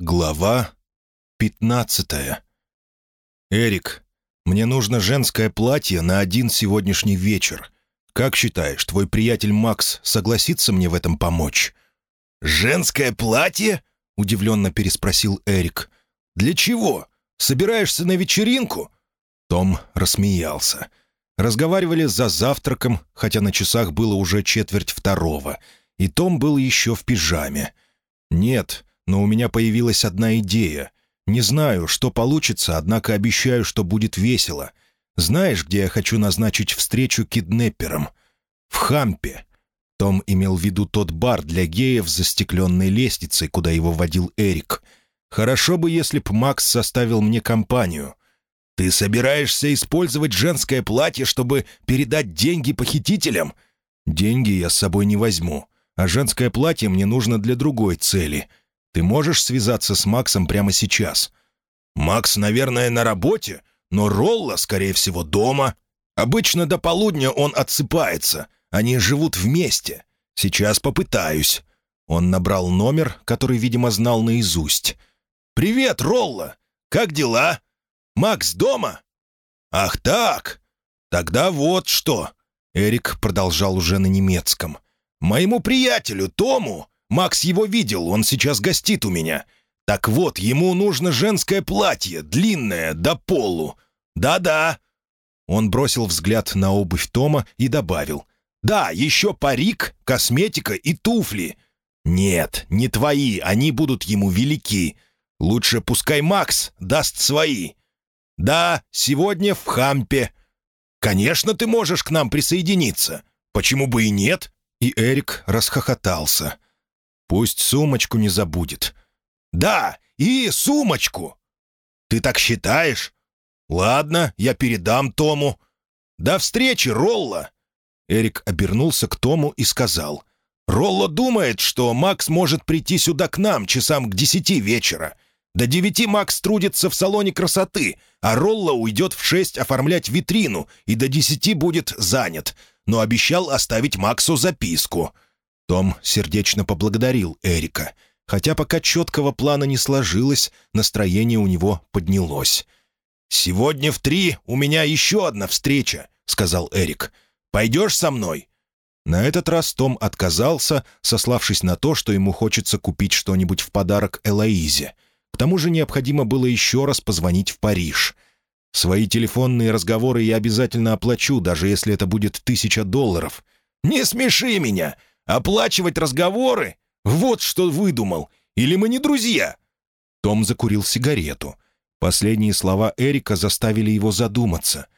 Глава пятнадцатая. «Эрик, мне нужно женское платье на один сегодняшний вечер. Как считаешь, твой приятель Макс согласится мне в этом помочь?» «Женское платье?» — удивленно переспросил Эрик. «Для чего? Собираешься на вечеринку?» Том рассмеялся. Разговаривали за завтраком, хотя на часах было уже четверть второго, и Том был еще в пижаме. «Нет, но у меня появилась одна идея. Не знаю, что получится, однако обещаю, что будет весело. Знаешь, где я хочу назначить встречу киднепперам? В Хампе. Том имел в виду тот бар для геев с застекленной лестницей, куда его водил Эрик. Хорошо бы, если б Макс составил мне компанию. «Ты собираешься использовать женское платье, чтобы передать деньги похитителям?» «Деньги я с собой не возьму, а женское платье мне нужно для другой цели. Ты можешь связаться с Максом прямо сейчас?» «Макс, наверное, на работе, но Ролла, скорее всего, дома. Обычно до полудня он отсыпается. Они живут вместе. Сейчас попытаюсь». Он набрал номер, который, видимо, знал наизусть. «Привет, Ролла! Как дела? Макс дома?» «Ах так! Тогда вот что!» Эрик продолжал уже на немецком. «Моему приятелю Тому Макс его видел, он сейчас гостит у меня. Так вот, ему нужно женское платье, длинное, до полу. Да-да». Он бросил взгляд на обувь Тома и добавил. «Да, еще парик, косметика и туфли». «Нет, не твои, они будут ему велики. Лучше пускай Макс даст свои». «Да, сегодня в Хампе». «Конечно, ты можешь к нам присоединиться. Почему бы и нет?» И Эрик расхохотался. Пусть сумочку не забудет. «Да, и сумочку!» «Ты так считаешь?» «Ладно, я передам Тому». «До встречи, Ролла!» Эрик обернулся к Тому и сказал. «Ролла думает, что Макс может прийти сюда к нам часам к десяти вечера. До девяти Макс трудится в салоне красоты, а Ролла уйдет в шесть оформлять витрину и до десяти будет занят, но обещал оставить Максу записку». Том сердечно поблагодарил Эрика. Хотя пока четкого плана не сложилось, настроение у него поднялось. «Сегодня в три у меня еще одна встреча», — сказал Эрик. «Пойдешь со мной?» На этот раз Том отказался, сославшись на то, что ему хочется купить что-нибудь в подарок Элоизе. К тому же необходимо было еще раз позвонить в Париж. «Свои телефонные разговоры я обязательно оплачу, даже если это будет тысяча долларов». «Не смеши меня! Оплачивать разговоры? Вот что выдумал. Или мы не друзья?» Том закурил сигарету. Последние слова Эрика заставили его задуматься.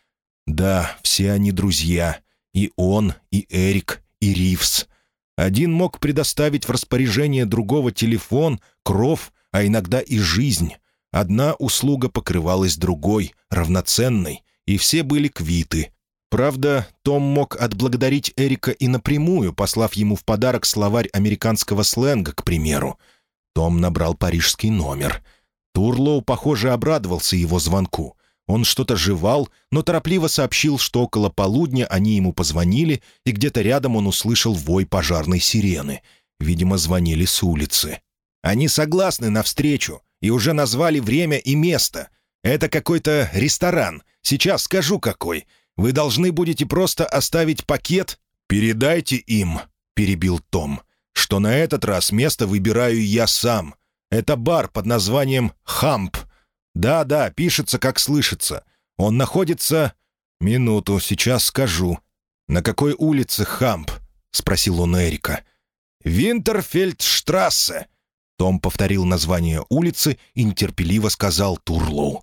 «Да, все они друзья. И он, и Эрик, и Ривс. Один мог предоставить в распоряжение другого телефон, кров, а иногда и жизнь. Одна услуга покрывалась другой, равноценной, и все были квиты. Правда, Том мог отблагодарить Эрика и напрямую, послав ему в подарок словарь американского сленга, к примеру. Том набрал парижский номер. Турлоу, похоже, обрадовался его звонку. Он что-то жевал, но торопливо сообщил, что около полудня они ему позвонили, и где-то рядом он услышал вой пожарной сирены. Видимо, звонили с улицы. «Они согласны на встречу и уже назвали время и место. Это какой-то ресторан. Сейчас скажу, какой. Вы должны будете просто оставить пакет. Передайте им», — перебил Том, «что на этот раз место выбираю я сам. Это бар под названием «Хамп». Да-да, пишется, как слышится. Он находится... Минуту, сейчас скажу. «На какой улице Хамп?» — спросил он Эрика. «Винтерфельдштрассе». Том повторил название улицы и нетерпеливо сказал Турлоу.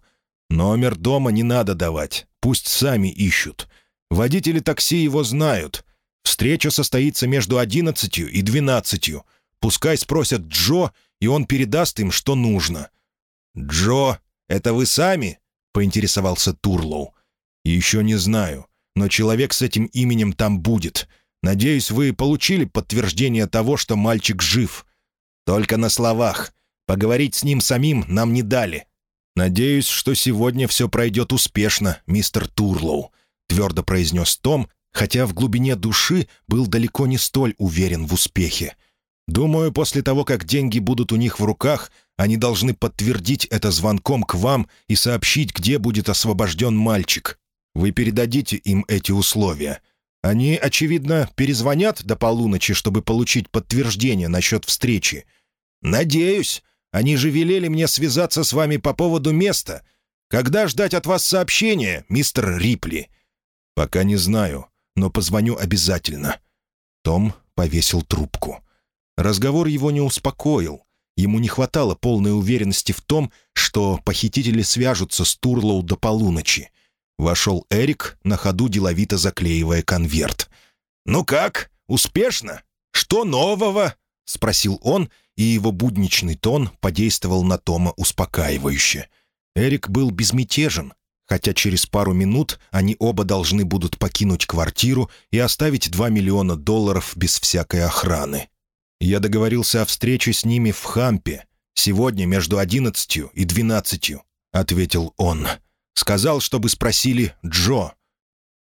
«Номер дома не надо давать. Пусть сами ищут. Водители такси его знают. Встреча состоится между одиннадцатью и двенадцатью. Пускай спросят Джо, и он передаст им, что нужно». «Джо, это вы сами?» — поинтересовался Турлоу. «Еще не знаю, но человек с этим именем там будет. Надеюсь, вы получили подтверждение того, что мальчик жив. Только на словах. Поговорить с ним самим нам не дали. «Надеюсь, что сегодня все пройдет успешно, мистер Турлоу», — твердо произнес Том, хотя в глубине души был далеко не столь уверен в успехе. «Думаю, после того, как деньги будут у них в руках, Они должны подтвердить это звонком к вам и сообщить, где будет освобожден мальчик. Вы передадите им эти условия. Они, очевидно, перезвонят до полуночи, чтобы получить подтверждение насчет встречи. Надеюсь. Они же велели мне связаться с вами по поводу места. Когда ждать от вас сообщения, мистер Рипли?» «Пока не знаю, но позвоню обязательно». Том повесил трубку. Разговор его не успокоил. Ему не хватало полной уверенности в том, что похитители свяжутся с Турлоу до полуночи. Вошел Эрик, на ходу деловито заклеивая конверт. «Ну как? Успешно? Что нового?» — спросил он, и его будничный тон подействовал на Тома успокаивающе. Эрик был безмятежен, хотя через пару минут они оба должны будут покинуть квартиру и оставить 2 миллиона долларов без всякой охраны. Я договорился о встрече с ними в Хампе. Сегодня между одиннадцатью и двенадцатью», — ответил он. «Сказал, чтобы спросили Джо».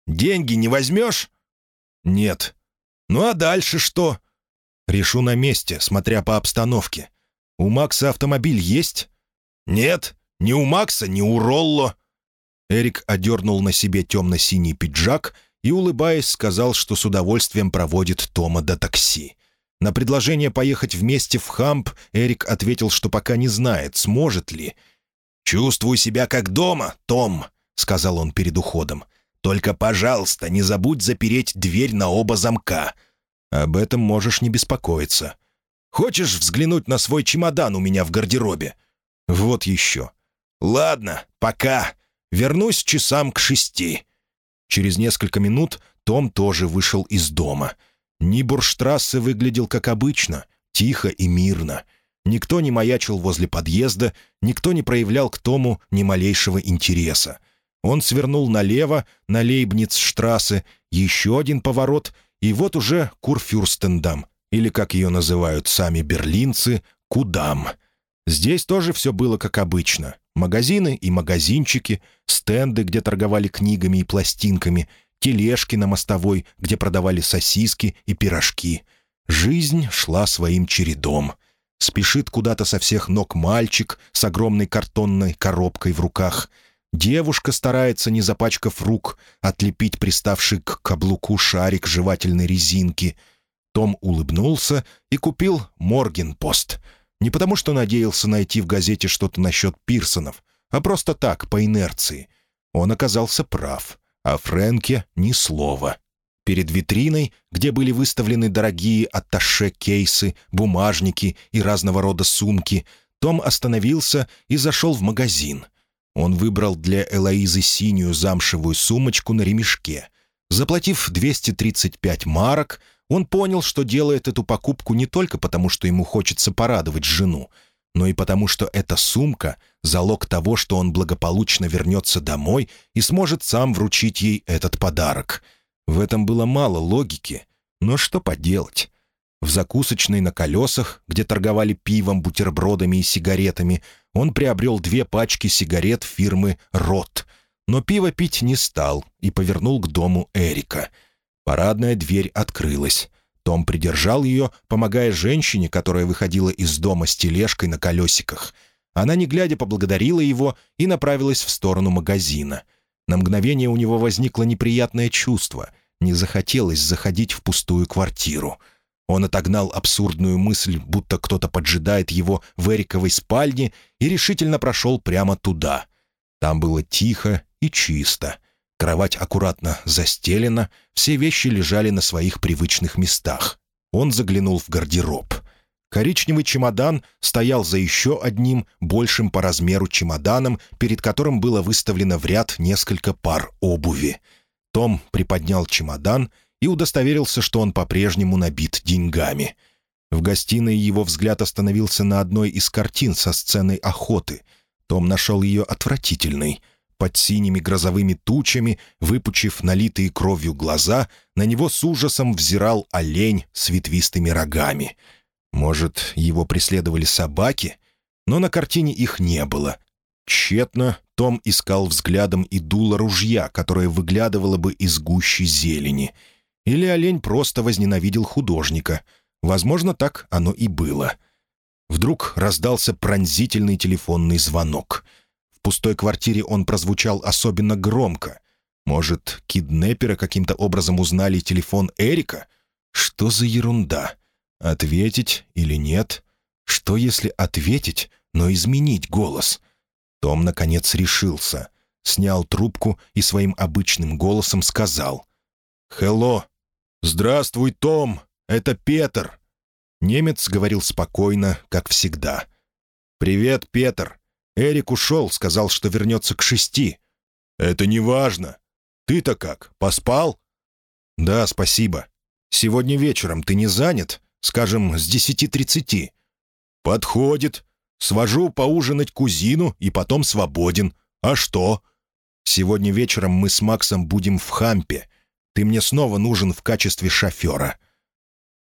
«Деньги не возьмешь?» «Нет». «Ну а дальше что?» «Решу на месте, смотря по обстановке. У Макса автомобиль есть?» «Нет, ни у Макса, ни у Ролло». Эрик одернул на себе темно-синий пиджак и, улыбаясь, сказал, что с удовольствием проводит Тома до такси. На предложение поехать вместе в Хамп Эрик ответил, что пока не знает, сможет ли. «Чувствую себя как дома, Том», — сказал он перед уходом. «Только, пожалуйста, не забудь запереть дверь на оба замка. Об этом можешь не беспокоиться. Хочешь взглянуть на свой чемодан у меня в гардеробе? Вот еще. Ладно, пока. Вернусь часам к шести». Через несколько минут Том тоже вышел из дома — Нибурштрассе выглядел как обычно, тихо и мирно. Никто не маячил возле подъезда, никто не проявлял к Тому ни малейшего интереса. Он свернул налево, на Лейбницштрассе, еще один поворот, и вот уже Курфюрстендам, или, как ее называют сами берлинцы, Кудам. Здесь тоже все было как обычно. Магазины и магазинчики, стенды, где торговали книгами и пластинками — тележки на мостовой, где продавали сосиски и пирожки. Жизнь шла своим чередом. Спешит куда-то со всех ног мальчик с огромной картонной коробкой в руках. Девушка старается, не запачкав рук, отлепить приставший к каблуку шарик жевательной резинки. Том улыбнулся и купил «Моргенпост». Не потому, что надеялся найти в газете что-то насчет Пирсонов, а просто так, по инерции. Он оказался прав. О Фрэнке ни слова. Перед витриной, где были выставлены дорогие атташе-кейсы, бумажники и разного рода сумки, том остановился и зашел в магазин. Он выбрал для Элоизы синюю замшевую сумочку на ремешке. Заплатив 235 марок, он понял, что делает эту покупку не только потому, что ему хочется порадовать жену, но и потому, что эта сумка — залог того, что он благополучно вернется домой и сможет сам вручить ей этот подарок. В этом было мало логики, но что поделать? В закусочной на колесах, где торговали пивом, бутербродами и сигаретами, он приобрел две пачки сигарет фирмы «Рот», но пиво пить не стал и повернул к дому Эрика. Парадная дверь открылась. Том придержал ее, помогая женщине, которая выходила из дома с тележкой на колесиках. Она, не глядя, поблагодарила его и направилась в сторону магазина. На мгновение у него возникло неприятное чувство. Не захотелось заходить в пустую квартиру. Он отогнал абсурдную мысль, будто кто-то поджидает его в Эриковой спальне, и решительно прошел прямо туда. Там было тихо и чисто. Кровать аккуратно застелена, все вещи лежали на своих привычных местах. Он заглянул в гардероб. Коричневый чемодан стоял за еще одним, большим по размеру чемоданом, перед которым было выставлено в ряд несколько пар обуви. Том приподнял чемодан и удостоверился, что он по-прежнему набит деньгами. В гостиной его взгляд остановился на одной из картин со сценой охоты. Том нашел ее отвратительной — под синими грозовыми тучами, выпучив налитые кровью глаза, на него с ужасом взирал олень с ветвистыми рогами. Может, его преследовали собаки? Но на картине их не было. Тщетно Том искал взглядом и дуло ружья, которое выглядывало бы из гущи зелени. Или олень просто возненавидел художника. Возможно, так оно и было. Вдруг раздался пронзительный телефонный звонок. В пустой квартире он прозвучал особенно громко. Может, киднеперы каким-то образом узнали телефон Эрика? Что за ерунда? Ответить или нет? Что если ответить, но изменить голос? Том, наконец, решился. Снял трубку и своим обычным голосом сказал. «Хелло! Здравствуй, Том! Это Петр!» Немец говорил спокойно, как всегда. «Привет, Петр. Эрик ушел, сказал, что вернется к шести». «Это не важно. Ты-то как, поспал?» «Да, спасибо. Сегодня вечером ты не занят? Скажем, с десяти тридцати?» «Подходит. Свожу поужинать кузину и потом свободен. А что?» «Сегодня вечером мы с Максом будем в Хампе. Ты мне снова нужен в качестве шофера».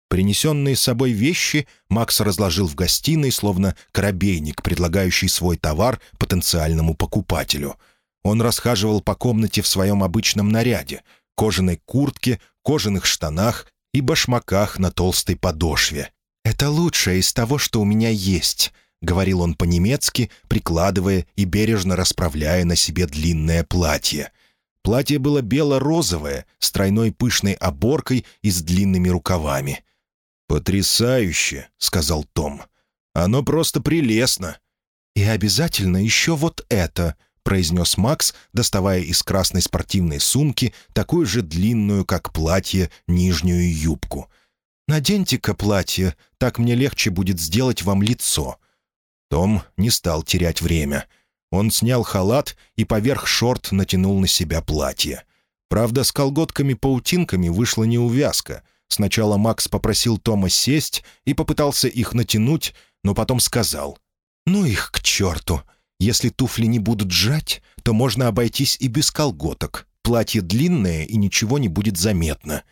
Принесенные с собой вещи Макс разложил в гостиной, словно коробейник, предлагающий свой товар потенциальному покупателю. Он расхаживал по комнате в своем обычном наряде — кожаной куртке, кожаных штанах и башмаках на толстой подошве. «Это лучшее из того, что у меня есть», — говорил он по-немецки, прикладывая и бережно расправляя на себе длинное платье. Платье было бело-розовое, с тройной пышной оборкой и с длинными рукавами. «Потрясающе», — сказал Том. «Оно просто прелестно». «И обязательно еще вот это», — произнес Макс, доставая из красной спортивной сумки такую же длинную, как платье, нижнюю юбку. «Наденьте-ка платье, так мне легче будет сделать вам лицо». Том не стал терять время. Он снял халат и поверх шорт натянул на себя платье. Правда, с колготками-паутинками вышла неувязка — Сначала Макс попросил Тома сесть и попытался их натянуть, но потом сказал, «Ну их к черту! Если туфли не будут сжать, то можно обойтись и без колготок. Платье длинное, и ничего не будет заметно».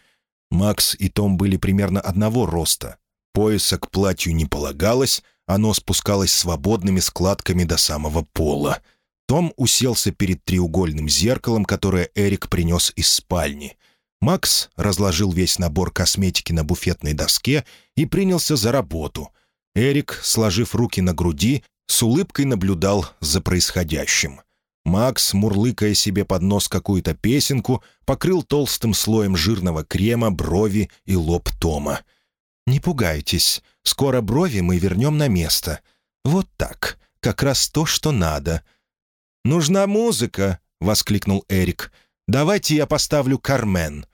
Макс и Том были примерно одного роста. Пояса к платью не полагалось, оно спускалось свободными складками до самого пола. Том уселся перед треугольным зеркалом, которое Эрик принес из спальни. Макс разложил весь набор косметики на буфетной доске и принялся за работу. Эрик, сложив руки на груди, с улыбкой наблюдал за происходящим. Макс, мурлыкая себе под нос какую-то песенку, покрыл толстым слоем жирного крема брови и лоб Тома. «Не пугайтесь, скоро брови мы вернем на место. Вот так, как раз то, что надо». «Нужна музыка!» — воскликнул Эрик. «Давайте я поставлю «Кармен».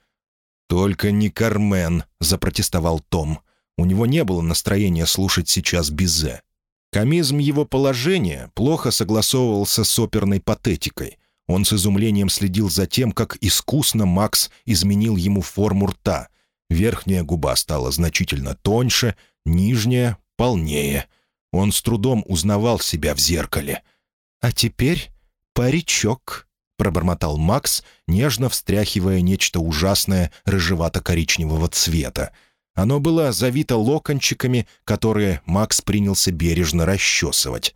«Только не Кармен», — запротестовал Том. У него не было настроения слушать сейчас Бизе. Комизм его положения плохо согласовывался с оперной патетикой. Он с изумлением следил за тем, как искусно Макс изменил ему форму рта. Верхняя губа стала значительно тоньше, нижняя — полнее. Он с трудом узнавал себя в зеркале. «А теперь паричок», пробормотал Макс, нежно встряхивая нечто ужасное рыжевато-коричневого цвета. Оно было завито локончиками, которые Макс принялся бережно расчесывать.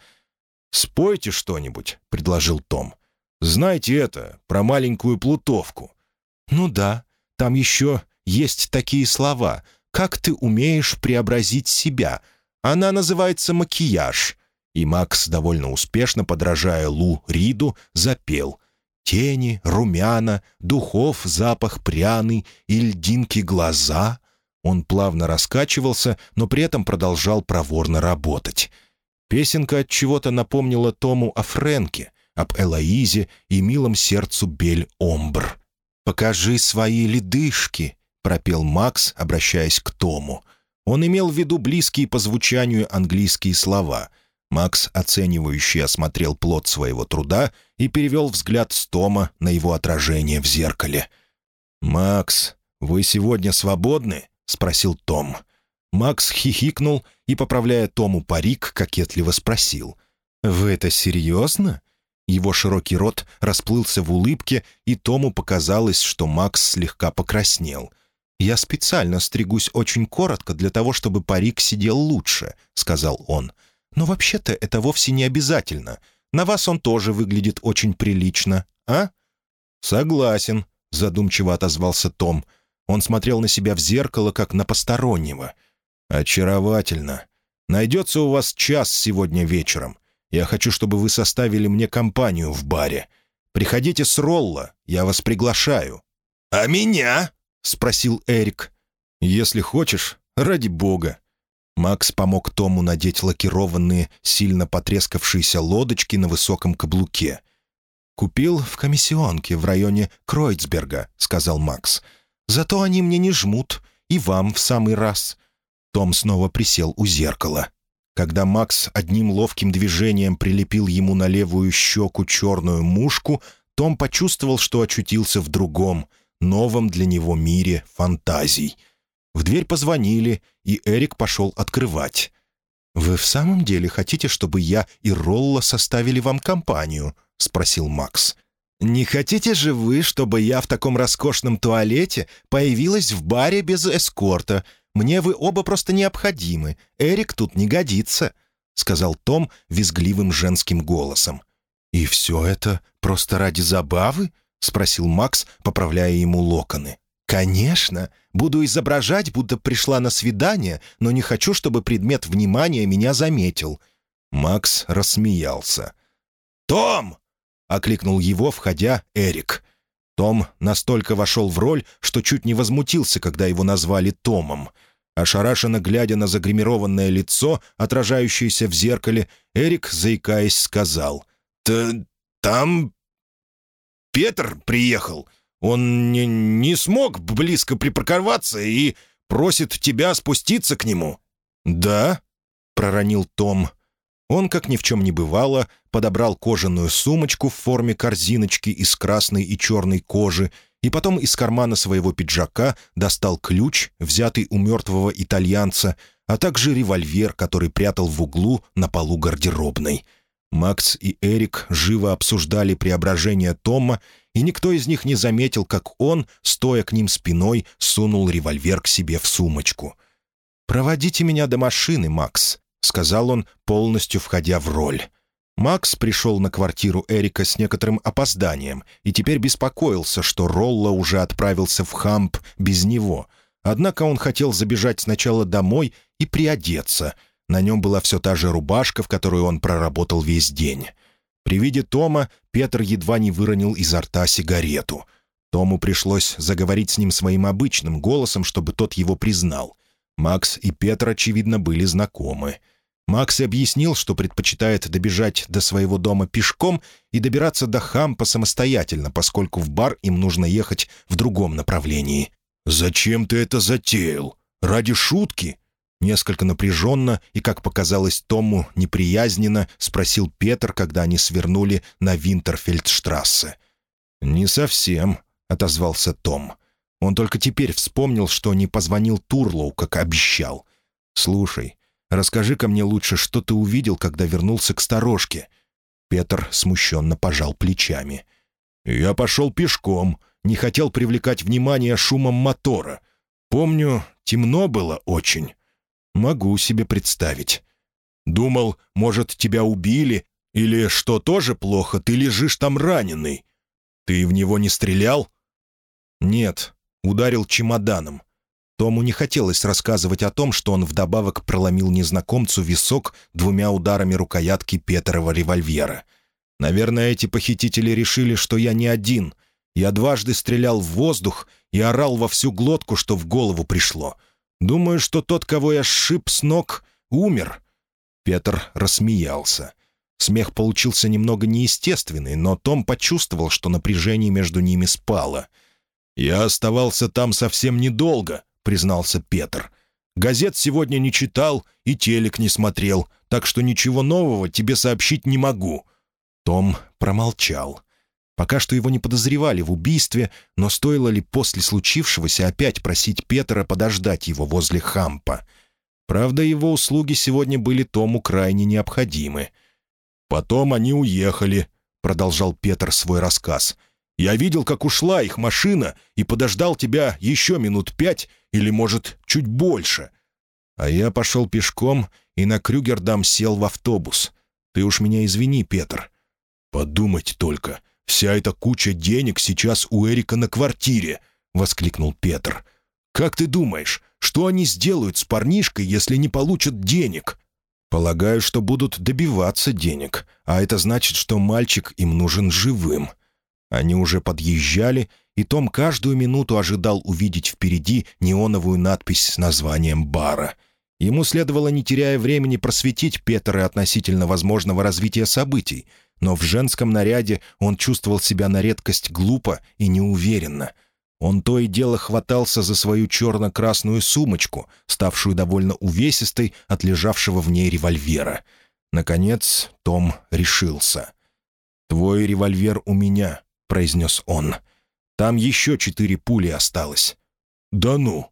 «Спойте что-нибудь», — предложил Том. «Знаете это, про маленькую плутовку». «Ну да, там еще есть такие слова. Как ты умеешь преобразить себя? Она называется макияж». И Макс, довольно успешно подражая Лу Риду, запел Тени, румяна, духов запах пряный и льдинки глаза. Он плавно раскачивался, но при этом продолжал проворно работать. Песенка от чего-то напомнила Тому о Френке, об Элоизе и милом сердцу Бель-Омбр. «Покажи свои ледышки», — пропел Макс, обращаясь к Тому. Он имел в виду близкие по звучанию английские слова — Макс, оценивающе осмотрел плод своего труда и перевел взгляд с Тома на его отражение в зеркале. «Макс, вы сегодня свободны?» — спросил Том. Макс хихикнул и, поправляя Тому парик, кокетливо спросил. «Вы это серьезно?» Его широкий рот расплылся в улыбке, и Тому показалось, что Макс слегка покраснел. «Я специально стригусь очень коротко для того, чтобы парик сидел лучше», — сказал он. Но вообще-то это вовсе не обязательно. На вас он тоже выглядит очень прилично, а?» «Согласен», — задумчиво отозвался Том. Он смотрел на себя в зеркало, как на постороннего. «Очаровательно. Найдется у вас час сегодня вечером. Я хочу, чтобы вы составили мне компанию в баре. Приходите с Ролла, я вас приглашаю». «А меня?» — спросил Эрик. «Если хочешь, ради бога». Макс помог Тому надеть лакированные, сильно потрескавшиеся лодочки на высоком каблуке. «Купил в комиссионке в районе Кройцберга», — сказал Макс. «Зато они мне не жмут, и вам в самый раз». Том снова присел у зеркала. Когда Макс одним ловким движением прилепил ему на левую щеку черную мушку, Том почувствовал, что очутился в другом, новом для него мире фантазий. В дверь позвонили, и Эрик пошел открывать. «Вы в самом деле хотите, чтобы я и Ролла составили вам компанию?» — спросил Макс. «Не хотите же вы, чтобы я в таком роскошном туалете появилась в баре без эскорта? Мне вы оба просто необходимы. Эрик тут не годится», — сказал Том визгливым женским голосом. «И все это просто ради забавы?» — спросил Макс, поправляя ему локоны. «Конечно. Буду изображать, будто пришла на свидание, но не хочу, чтобы предмет внимания меня заметил». Макс рассмеялся. «Том!» — окликнул его, входя, Эрик. Том настолько вошел в роль, что чуть не возмутился, когда его назвали Томом. Ошарашенно глядя на загримированное лицо, отражающееся в зеркале, Эрик, заикаясь, сказал. «Т «Там Петр приехал. Он не, не смог близко припарковаться и просит тебя спуститься к нему». «Да?» — проронил Том. Он, как ни в чем не бывало, подобрал кожаную сумочку в форме корзиночки из красной и черной кожи и потом из кармана своего пиджака достал ключ, взятый у мертвого итальянца, а также револьвер, который прятал в углу на полу гардеробной. Макс и Эрик живо обсуждали преображение Тома, и никто из них не заметил, как он, стоя к ним спиной, сунул револьвер к себе в сумочку. «Проводите меня до машины, Макс», — сказал он, полностью входя в роль. Макс пришел на квартиру Эрика с некоторым опозданием и теперь беспокоился, что Ролла уже отправился в Хамп без него. Однако он хотел забежать сначала домой и приодеться. На нем была все та же рубашка, в которую он проработал весь день. При виде Тома Петр едва не выронил изо рта сигарету. Тому пришлось заговорить с ним своим обычным голосом, чтобы тот его признал. Макс и Петр, очевидно, были знакомы. Макс объяснил, что предпочитает добежать до своего дома пешком и добираться до Хампа самостоятельно, поскольку в бар им нужно ехать в другом направлении. «Зачем ты это затеял? Ради шутки?» Несколько напряженно и, как показалось Тому, неприязненно спросил Петр, когда они свернули на Винтерфельдштрассе. «Не совсем», — отозвался Том. Он только теперь вспомнил, что не позвонил Турлоу, как обещал. «Слушай, Расскажи-ка мне лучше, что ты увидел, когда вернулся к сторожке». Петр смущенно пожал плечами. «Я пошел пешком, не хотел привлекать внимание шумом мотора. Помню, темно было очень. Могу себе представить. Думал, может, тебя убили, или, что тоже плохо, ты лежишь там раненый. Ты в него не стрелял?» «Нет, ударил чемоданом. Тому не хотелось рассказывать о том, что он вдобавок проломил незнакомцу висок двумя ударами рукоятки Петрова револьвера. Наверное, эти похитители решили, что я не один. Я дважды стрелял в воздух и орал во всю глотку, что в голову пришло. Думаю, что тот, кого я сшиб с ног, умер. Петр рассмеялся. Смех получился немного неестественный, но Том почувствовал, что напряжение между ними спало. «Я оставался там совсем недолго», — признался Петр. «Газет сегодня не читал и телек не смотрел, так что ничего нового тебе сообщить не могу». Том промолчал. Пока что его не подозревали в убийстве, но стоило ли после случившегося опять просить Петра подождать его возле Хампа? Правда, его услуги сегодня были Тому крайне необходимы. «Потом они уехали», — продолжал Петр свой рассказ. Я видел, как ушла их машина, и подождал тебя еще минут пять или, может, чуть больше. А я пошел пешком и на Крюгердам сел в автобус. Ты уж меня извини, Петр. Подумать только, вся эта куча денег сейчас у Эрика на квартире, — воскликнул Петр. Как ты думаешь, что они сделают с парнишкой, если не получат денег? Полагаю, что будут добиваться денег, а это значит, что мальчик им нужен живым. Они уже подъезжали, и Том каждую минуту ожидал увидеть впереди неоновую надпись с названием бара. Ему следовало, не теряя времени, просветить Петера относительно возможного развития событий, но в женском наряде он чувствовал себя на редкость глупо и неуверенно. Он то и дело хватался за свою черно-красную сумочку, ставшую довольно увесистой от лежавшего в ней револьвера. Наконец Том решился. «Твой револьвер у меня», — произнес он. «Там еще четыре пули осталось». «Да ну!»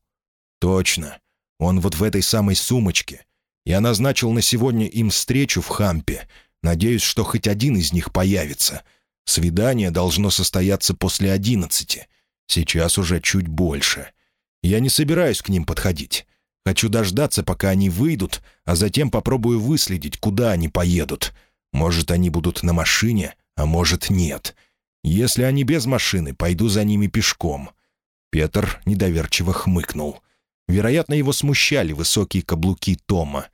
«Точно. Он вот в этой самой сумочке. Я назначил на сегодня им встречу в Хампе. Надеюсь, что хоть один из них появится. Свидание должно состояться после одиннадцати. Сейчас уже чуть больше. Я не собираюсь к ним подходить. Хочу дождаться, пока они выйдут, а затем попробую выследить, куда они поедут. Может, они будут на машине, а может, нет. Если они без машины, пойду за ними пешком». Петр недоверчиво хмыкнул. Вероятно, его смущали высокие каблуки Тома.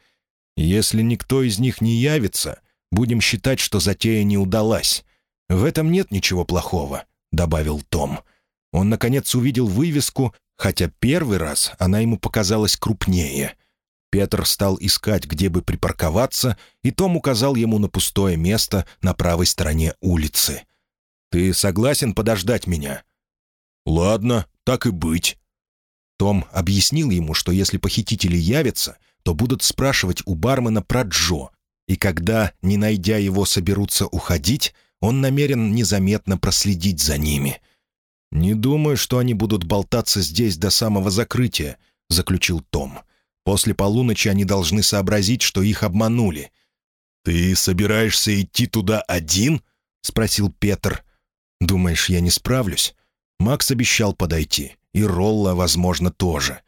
«Если никто из них не явится, будем считать, что затея не удалась. В этом нет ничего плохого», — добавил Том. Он, наконец, увидел вывеску, хотя первый раз она ему показалась крупнее. Петр стал искать, где бы припарковаться, и Том указал ему на пустое место на правой стороне улицы. «Ты согласен подождать меня?» «Ладно, так и быть». Том объяснил ему, что если похитители явятся, то будут спрашивать у бармена про Джо, и когда, не найдя его, соберутся уходить, он намерен незаметно проследить за ними. «Не думаю, что они будут болтаться здесь до самого закрытия», — заключил Том. «После полуночи они должны сообразить, что их обманули». «Ты собираешься идти туда один?» — спросил Петр. «Думаешь, я не справлюсь?» Макс обещал подойти, и Ролла, возможно, тоже.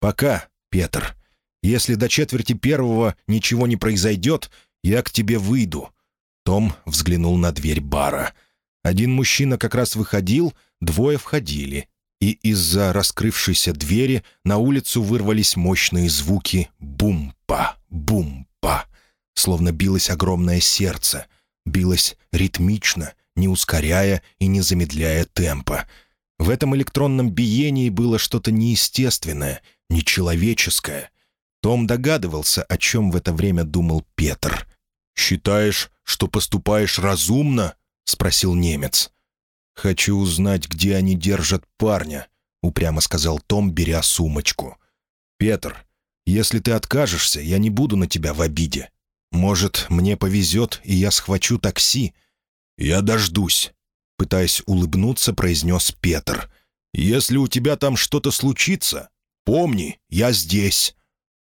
«Пока, Петр. Если до четверти первого ничего не произойдет, я к тебе выйду». Том взглянул на дверь бара. Один мужчина как раз выходил, двое входили, и из-за раскрывшейся двери на улицу вырвались мощные звуки «бум-па, бум-па», словно билось огромное сердце, билось ритмично, не ускоряя и не замедляя темпа. В этом электронном биении было что-то неестественное, нечеловеческое. Том догадывался, о чем в это время думал Петр. «Считаешь, что поступаешь разумно?» — спросил немец. «Хочу узнать, где они держат парня», — упрямо сказал Том, беря сумочку. «Петр, если ты откажешься, я не буду на тебя в обиде. Может, мне повезет, и я схвачу такси?» «Я дождусь», — пытаясь улыбнуться, произнес Петр. «Если у тебя там что-то случится, помни, я здесь».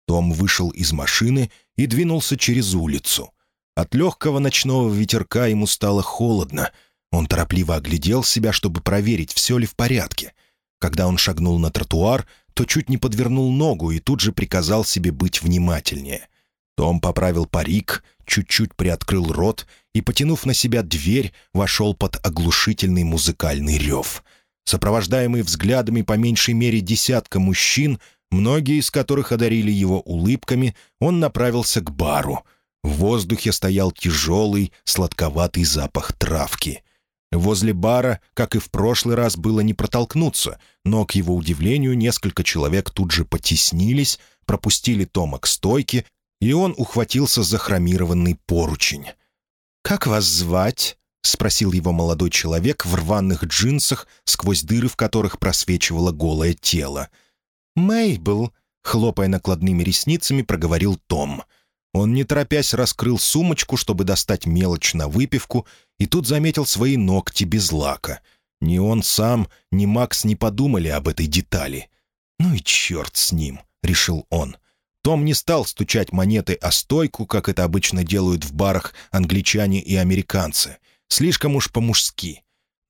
Том вышел из машины и двинулся через улицу. От легкого ночного ветерка ему стало холодно. Он торопливо оглядел себя, чтобы проверить, все ли в порядке. Когда он шагнул на тротуар, то чуть не подвернул ногу и тут же приказал себе быть внимательнее. Том поправил парик, чуть-чуть приоткрыл рот и, потянув на себя дверь, вошел под оглушительный музыкальный рев. Сопровождаемый взглядами по меньшей мере десятка мужчин, многие из которых одарили его улыбками, он направился к бару. В воздухе стоял тяжелый, сладковатый запах травки. Возле бара, как и в прошлый раз, было не протолкнуться, но, к его удивлению, несколько человек тут же потеснились, пропустили Тома к стойке, и он ухватился за хромированный поручень. «Как вас звать?» — спросил его молодой человек в рваных джинсах, сквозь дыры в которых просвечивало голое тело. «Мейбл», — хлопая накладными ресницами, проговорил Том. Он, не торопясь, раскрыл сумочку, чтобы достать мелочь на выпивку, и тут заметил свои ногти без лака. Ни он сам, ни Макс не подумали об этой детали. «Ну и черт с ним», — решил он. Том не стал стучать монеты о стойку, как это обычно делают в барах англичане и американцы. Слишком уж по-мужски.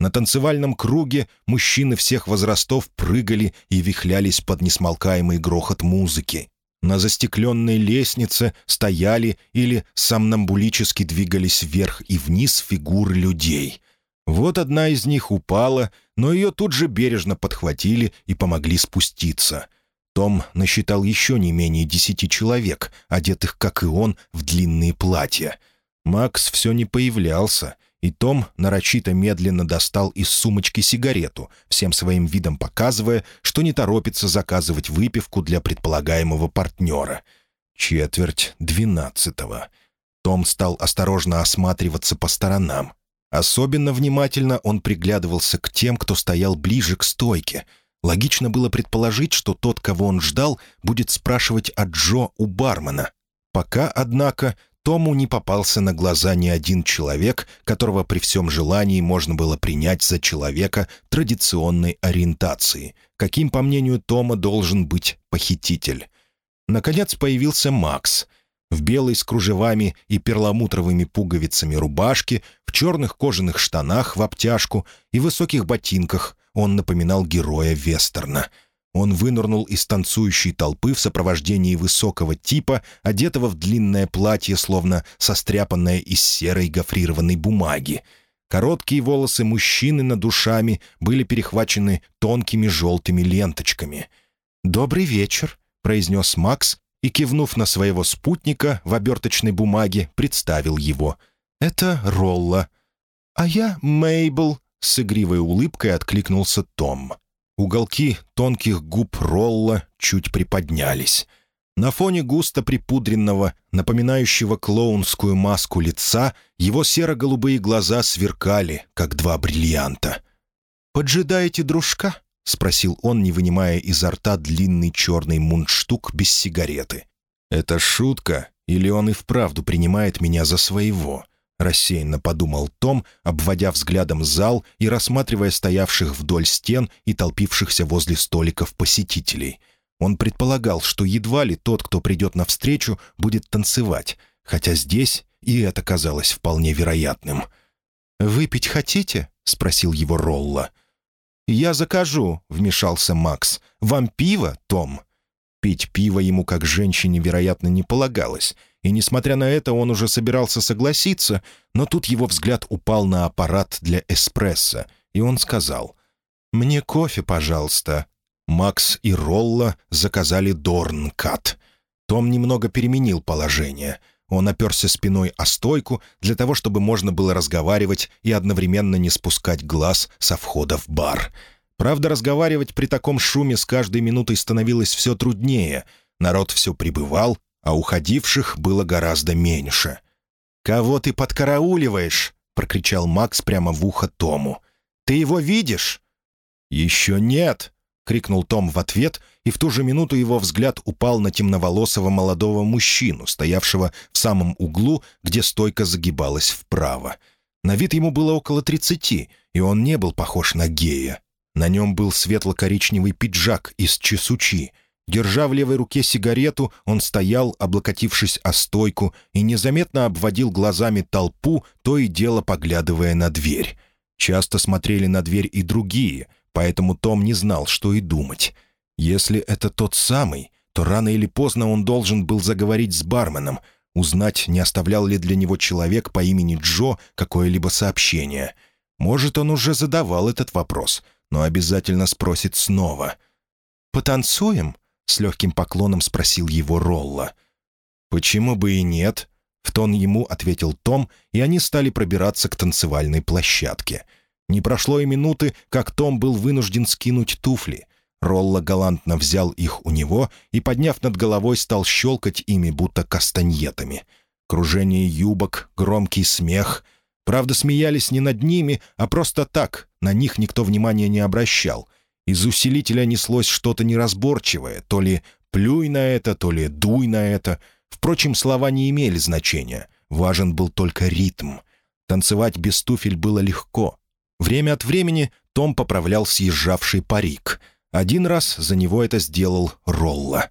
На танцевальном круге мужчины всех возрастов прыгали и вихлялись под несмолкаемый грохот музыки. На застекленной лестнице стояли или сомнамбулически двигались вверх и вниз фигуры людей. Вот одна из них упала, но ее тут же бережно подхватили и помогли спуститься. Том насчитал еще не менее десяти человек, одетых, как и он, в длинные платья. Макс все не появлялся, и Том нарочито медленно достал из сумочки сигарету, всем своим видом показывая, что не торопится заказывать выпивку для предполагаемого партнера. Четверть двенадцатого. Том стал осторожно осматриваться по сторонам. Особенно внимательно он приглядывался к тем, кто стоял ближе к стойке — Логично было предположить, что тот, кого он ждал, будет спрашивать о Джо у бармена. Пока, однако, Тому не попался на глаза ни один человек, которого при всем желании можно было принять за человека традиционной ориентации, каким, по мнению Тома, должен быть похититель. Наконец появился Макс. В белой с кружевами и перламутровыми пуговицами рубашке, в черных кожаных штанах в обтяжку и высоких ботинках – он напоминал героя вестерна. Он вынырнул из танцующей толпы в сопровождении высокого типа, одетого в длинное платье, словно состряпанное из серой гофрированной бумаги. Короткие волосы мужчины над душами были перехвачены тонкими желтыми ленточками. «Добрый вечер», — произнес Макс и, кивнув на своего спутника в оберточной бумаге, представил его. «Это Ролла». «А я Мейбл», с игривой улыбкой откликнулся Том. Уголки тонких губ Ролла чуть приподнялись. На фоне густо припудренного, напоминающего клоунскую маску лица, его серо-голубые глаза сверкали, как два бриллианта. «Поджидаете дружка?» — спросил он, не вынимая изо рта длинный черный мундштук без сигареты. «Это шутка, или он и вправду принимает меня за своего?» — рассеянно подумал Том, обводя взглядом зал и рассматривая стоявших вдоль стен и толпившихся возле столиков посетителей. Он предполагал, что едва ли тот, кто придет навстречу, будет танцевать, хотя здесь и это казалось вполне вероятным. «Выпить хотите?» — спросил его Ролла. «Я закажу», — вмешался Макс. «Вам пиво, Том?» Пить пиво ему как женщине, вероятно, не полагалось — и, несмотря на это, он уже собирался согласиться, но тут его взгляд упал на аппарат для эспрессо, и он сказал «Мне кофе, пожалуйста». Макс и Ролла заказали Дорнкат. Том немного переменил положение. Он оперся спиной о стойку для того, чтобы можно было разговаривать и одновременно не спускать глаз со входа в бар. Правда, разговаривать при таком шуме с каждой минутой становилось все труднее. Народ все прибывал, а уходивших было гораздо меньше. «Кого ты подкарауливаешь?» — прокричал Макс прямо в ухо Тому. «Ты его видишь?» «Еще нет!» — крикнул Том в ответ, и в ту же минуту его взгляд упал на темноволосого молодого мужчину, стоявшего в самом углу, где стойка загибалась вправо. На вид ему было около тридцати, и он не был похож на гея. На нем был светло-коричневый пиджак из чесучи — Держа в левой руке сигарету, он стоял, облокотившись о стойку, и незаметно обводил глазами толпу, то и дело поглядывая на дверь. Часто смотрели на дверь и другие, поэтому Том не знал, что и думать. Если это тот самый, то рано или поздно он должен был заговорить с барменом, узнать, не оставлял ли для него человек по имени Джо какое-либо сообщение. Может, он уже задавал этот вопрос, но обязательно спросит снова. «Потанцуем?» — с легким поклоном спросил его Ролла. «Почему бы и нет?» — в тон ему ответил Том, и они стали пробираться к танцевальной площадке. Не прошло и минуты, как Том был вынужден скинуть туфли. Ролла галантно взял их у него и, подняв над головой, стал щелкать ими, будто кастаньетами. Кружение юбок, громкий смех. Правда, смеялись не над ними, а просто так, на них никто внимания не обращал — из усилителя неслось что-то неразборчивое, то ли «плюй на это», то ли «дуй на это». Впрочем, слова не имели значения. Важен был только ритм. Танцевать без туфель было легко. Время от времени Том поправлял съезжавший парик. Один раз за него это сделал Ролла.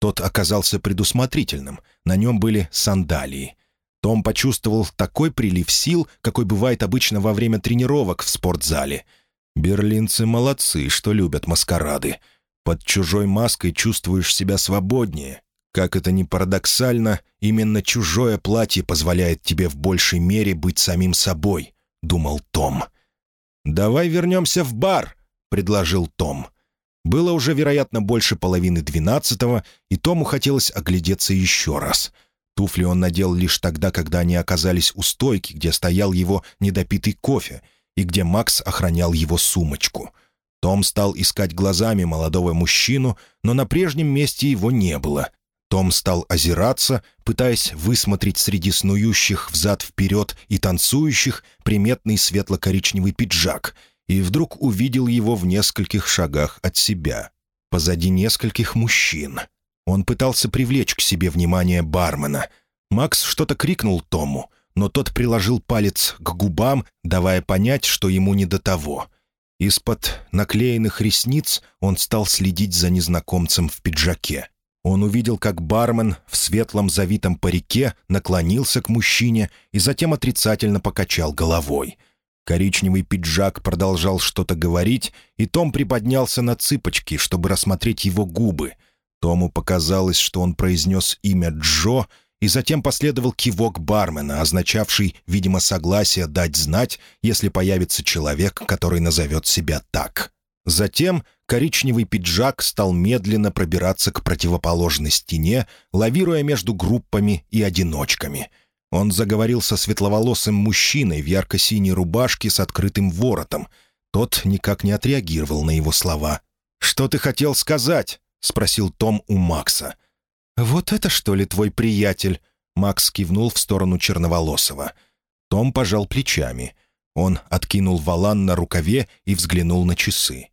Тот оказался предусмотрительным. На нем были сандалии. Том почувствовал такой прилив сил, какой бывает обычно во время тренировок в спортзале — Берлинцы молодцы, что любят маскарады. Под чужой маской чувствуешь себя свободнее. Как это ни парадоксально, именно чужое платье позволяет тебе в большей мере быть самим собой, — думал Том. «Давай вернемся в бар», — предложил Том. Было уже, вероятно, больше половины двенадцатого, и Тому хотелось оглядеться еще раз. Туфли он надел лишь тогда, когда они оказались у стойки, где стоял его недопитый кофе, и где Макс охранял его сумочку. Том стал искать глазами молодого мужчину, но на прежнем месте его не было. Том стал озираться, пытаясь высмотреть среди снующих взад-вперед и танцующих приметный светло-коричневый пиджак, и вдруг увидел его в нескольких шагах от себя, позади нескольких мужчин. Он пытался привлечь к себе внимание бармена. Макс что-то крикнул Тому, но тот приложил палец к губам, давая понять, что ему не до того. Из-под наклеенных ресниц он стал следить за незнакомцем в пиджаке. Он увидел, как бармен в светлом завитом парике наклонился к мужчине и затем отрицательно покачал головой. Коричневый пиджак продолжал что-то говорить, и Том приподнялся на цыпочки, чтобы рассмотреть его губы. Тому показалось, что он произнес имя Джо, и затем последовал кивок бармена, означавший, видимо, согласие дать знать, если появится человек, который назовет себя так. Затем коричневый пиджак стал медленно пробираться к противоположной стене, лавируя между группами и одиночками. Он заговорил со светловолосым мужчиной в ярко-синей рубашке с открытым воротом. Тот никак не отреагировал на его слова. «Что ты хотел сказать?» — спросил Том у Макса. «Вот это, что ли, твой приятель?» Макс кивнул в сторону Черноволосова. Том пожал плечами. Он откинул валан на рукаве и взглянул на часы.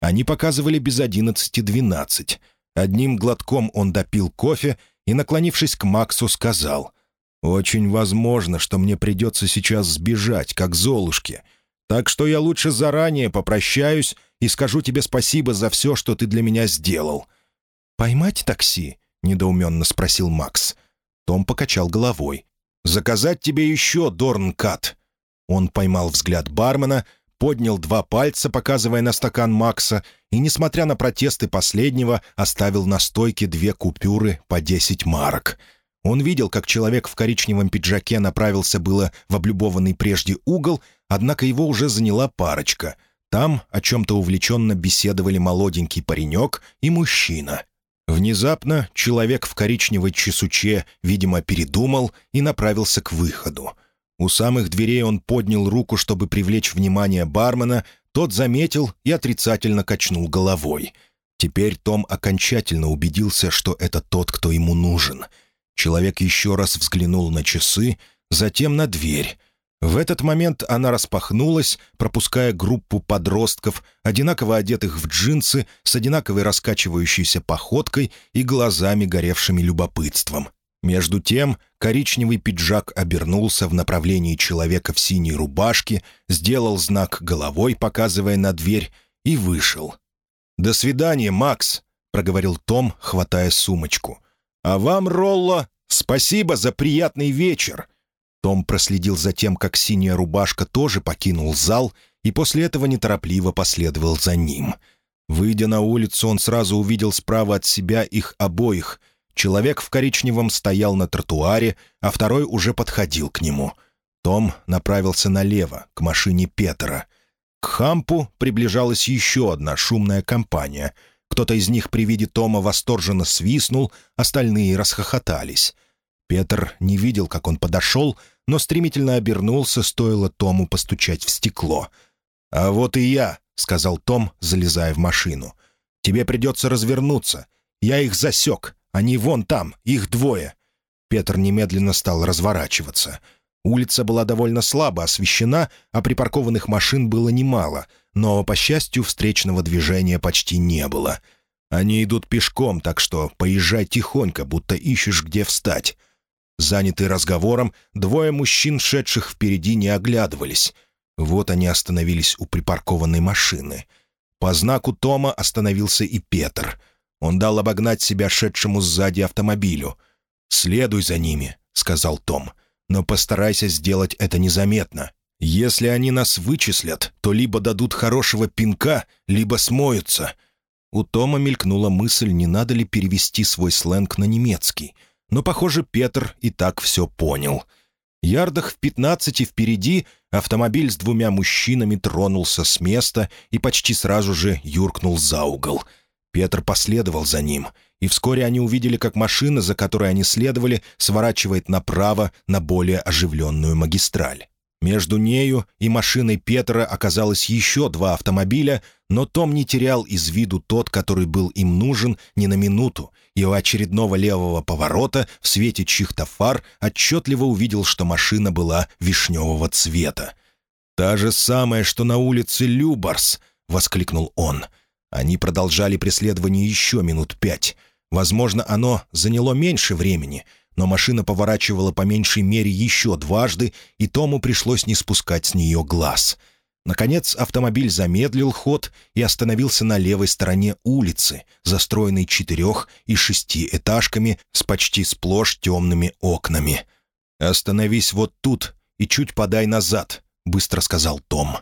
Они показывали без одиннадцати двенадцать. Одним глотком он допил кофе и, наклонившись к Максу, сказал, «Очень возможно, что мне придется сейчас сбежать, как Золушке. Так что я лучше заранее попрощаюсь и скажу тебе спасибо за все, что ты для меня сделал». «Поймать такси?» — недоуменно спросил Макс. Том покачал головой. «Заказать тебе еще, Дорнкат». Он поймал взгляд бармена — поднял два пальца, показывая на стакан Макса, и, несмотря на протесты последнего, оставил на стойке две купюры по десять марок. Он видел, как человек в коричневом пиджаке направился было в облюбованный прежде угол, однако его уже заняла парочка. Там о чем-то увлеченно беседовали молоденький паренек и мужчина. Внезапно человек в коричневой чесуче, видимо, передумал и направился к выходу. У самых дверей он поднял руку, чтобы привлечь внимание бармена, тот заметил и отрицательно качнул головой. Теперь Том окончательно убедился, что это тот, кто ему нужен. Человек еще раз взглянул на часы, затем на дверь. В этот момент она распахнулась, пропуская группу подростков, одинаково одетых в джинсы, с одинаковой раскачивающейся походкой и глазами, горевшими любопытством. Между тем коричневый пиджак обернулся в направлении человека в синей рубашке, сделал знак головой, показывая на дверь, и вышел. «До свидания, Макс», — проговорил Том, хватая сумочку. «А вам, Ролло, спасибо за приятный вечер». Том проследил за тем, как синяя рубашка тоже покинул зал, и после этого неторопливо последовал за ним. Выйдя на улицу, он сразу увидел справа от себя их обоих — Человек в коричневом стоял на тротуаре, а второй уже подходил к нему. Том направился налево, к машине Петера. К Хампу приближалась еще одна шумная компания. Кто-то из них при виде Тома восторженно свистнул, остальные расхохотались. Петр не видел, как он подошел, но стремительно обернулся, стоило Тому постучать в стекло. «А вот и я», — сказал Том, залезая в машину. «Тебе придется развернуться. Я их засек. Они вон там, их двое». Петр немедленно стал разворачиваться. Улица была довольно слабо освещена, а припаркованных машин было немало, но, по счастью, встречного движения почти не было. Они идут пешком, так что поезжай тихонько, будто ищешь, где встать. Занятые разговором, двое мужчин, шедших впереди, не оглядывались. Вот они остановились у припаркованной машины. По знаку Тома остановился и Петр. Он дал обогнать себя шедшему сзади автомобилю. «Следуй за ними», — сказал Том. «Но постарайся сделать это незаметно. Если они нас вычислят, то либо дадут хорошего пинка, либо смоются». У Тома мелькнула мысль, не надо ли перевести свой сленг на немецкий. Но, похоже, Петр и так все понял. Ярдах в пятнадцати впереди автомобиль с двумя мужчинами тронулся с места и почти сразу же юркнул за угол. Петр последовал за ним, и вскоре они увидели, как машина, за которой они следовали, сворачивает направо на более оживленную магистраль. Между нею и машиной Петра оказалось еще два автомобиля, но Том не терял из виду тот, который был им нужен ни на минуту, и у очередного левого поворота в свете чьих-то фар отчетливо увидел, что машина была вишневого цвета. «Та же самая, что на улице Любарс!» — воскликнул он. Они продолжали преследование еще минут пять. Возможно, оно заняло меньше времени — но машина поворачивала по меньшей мере еще дважды, и Тому пришлось не спускать с нее глаз. Наконец автомобиль замедлил ход и остановился на левой стороне улицы, застроенной четырех и шести этажками с почти сплошь темными окнами. «Остановись вот тут и чуть подай назад», — быстро сказал Том.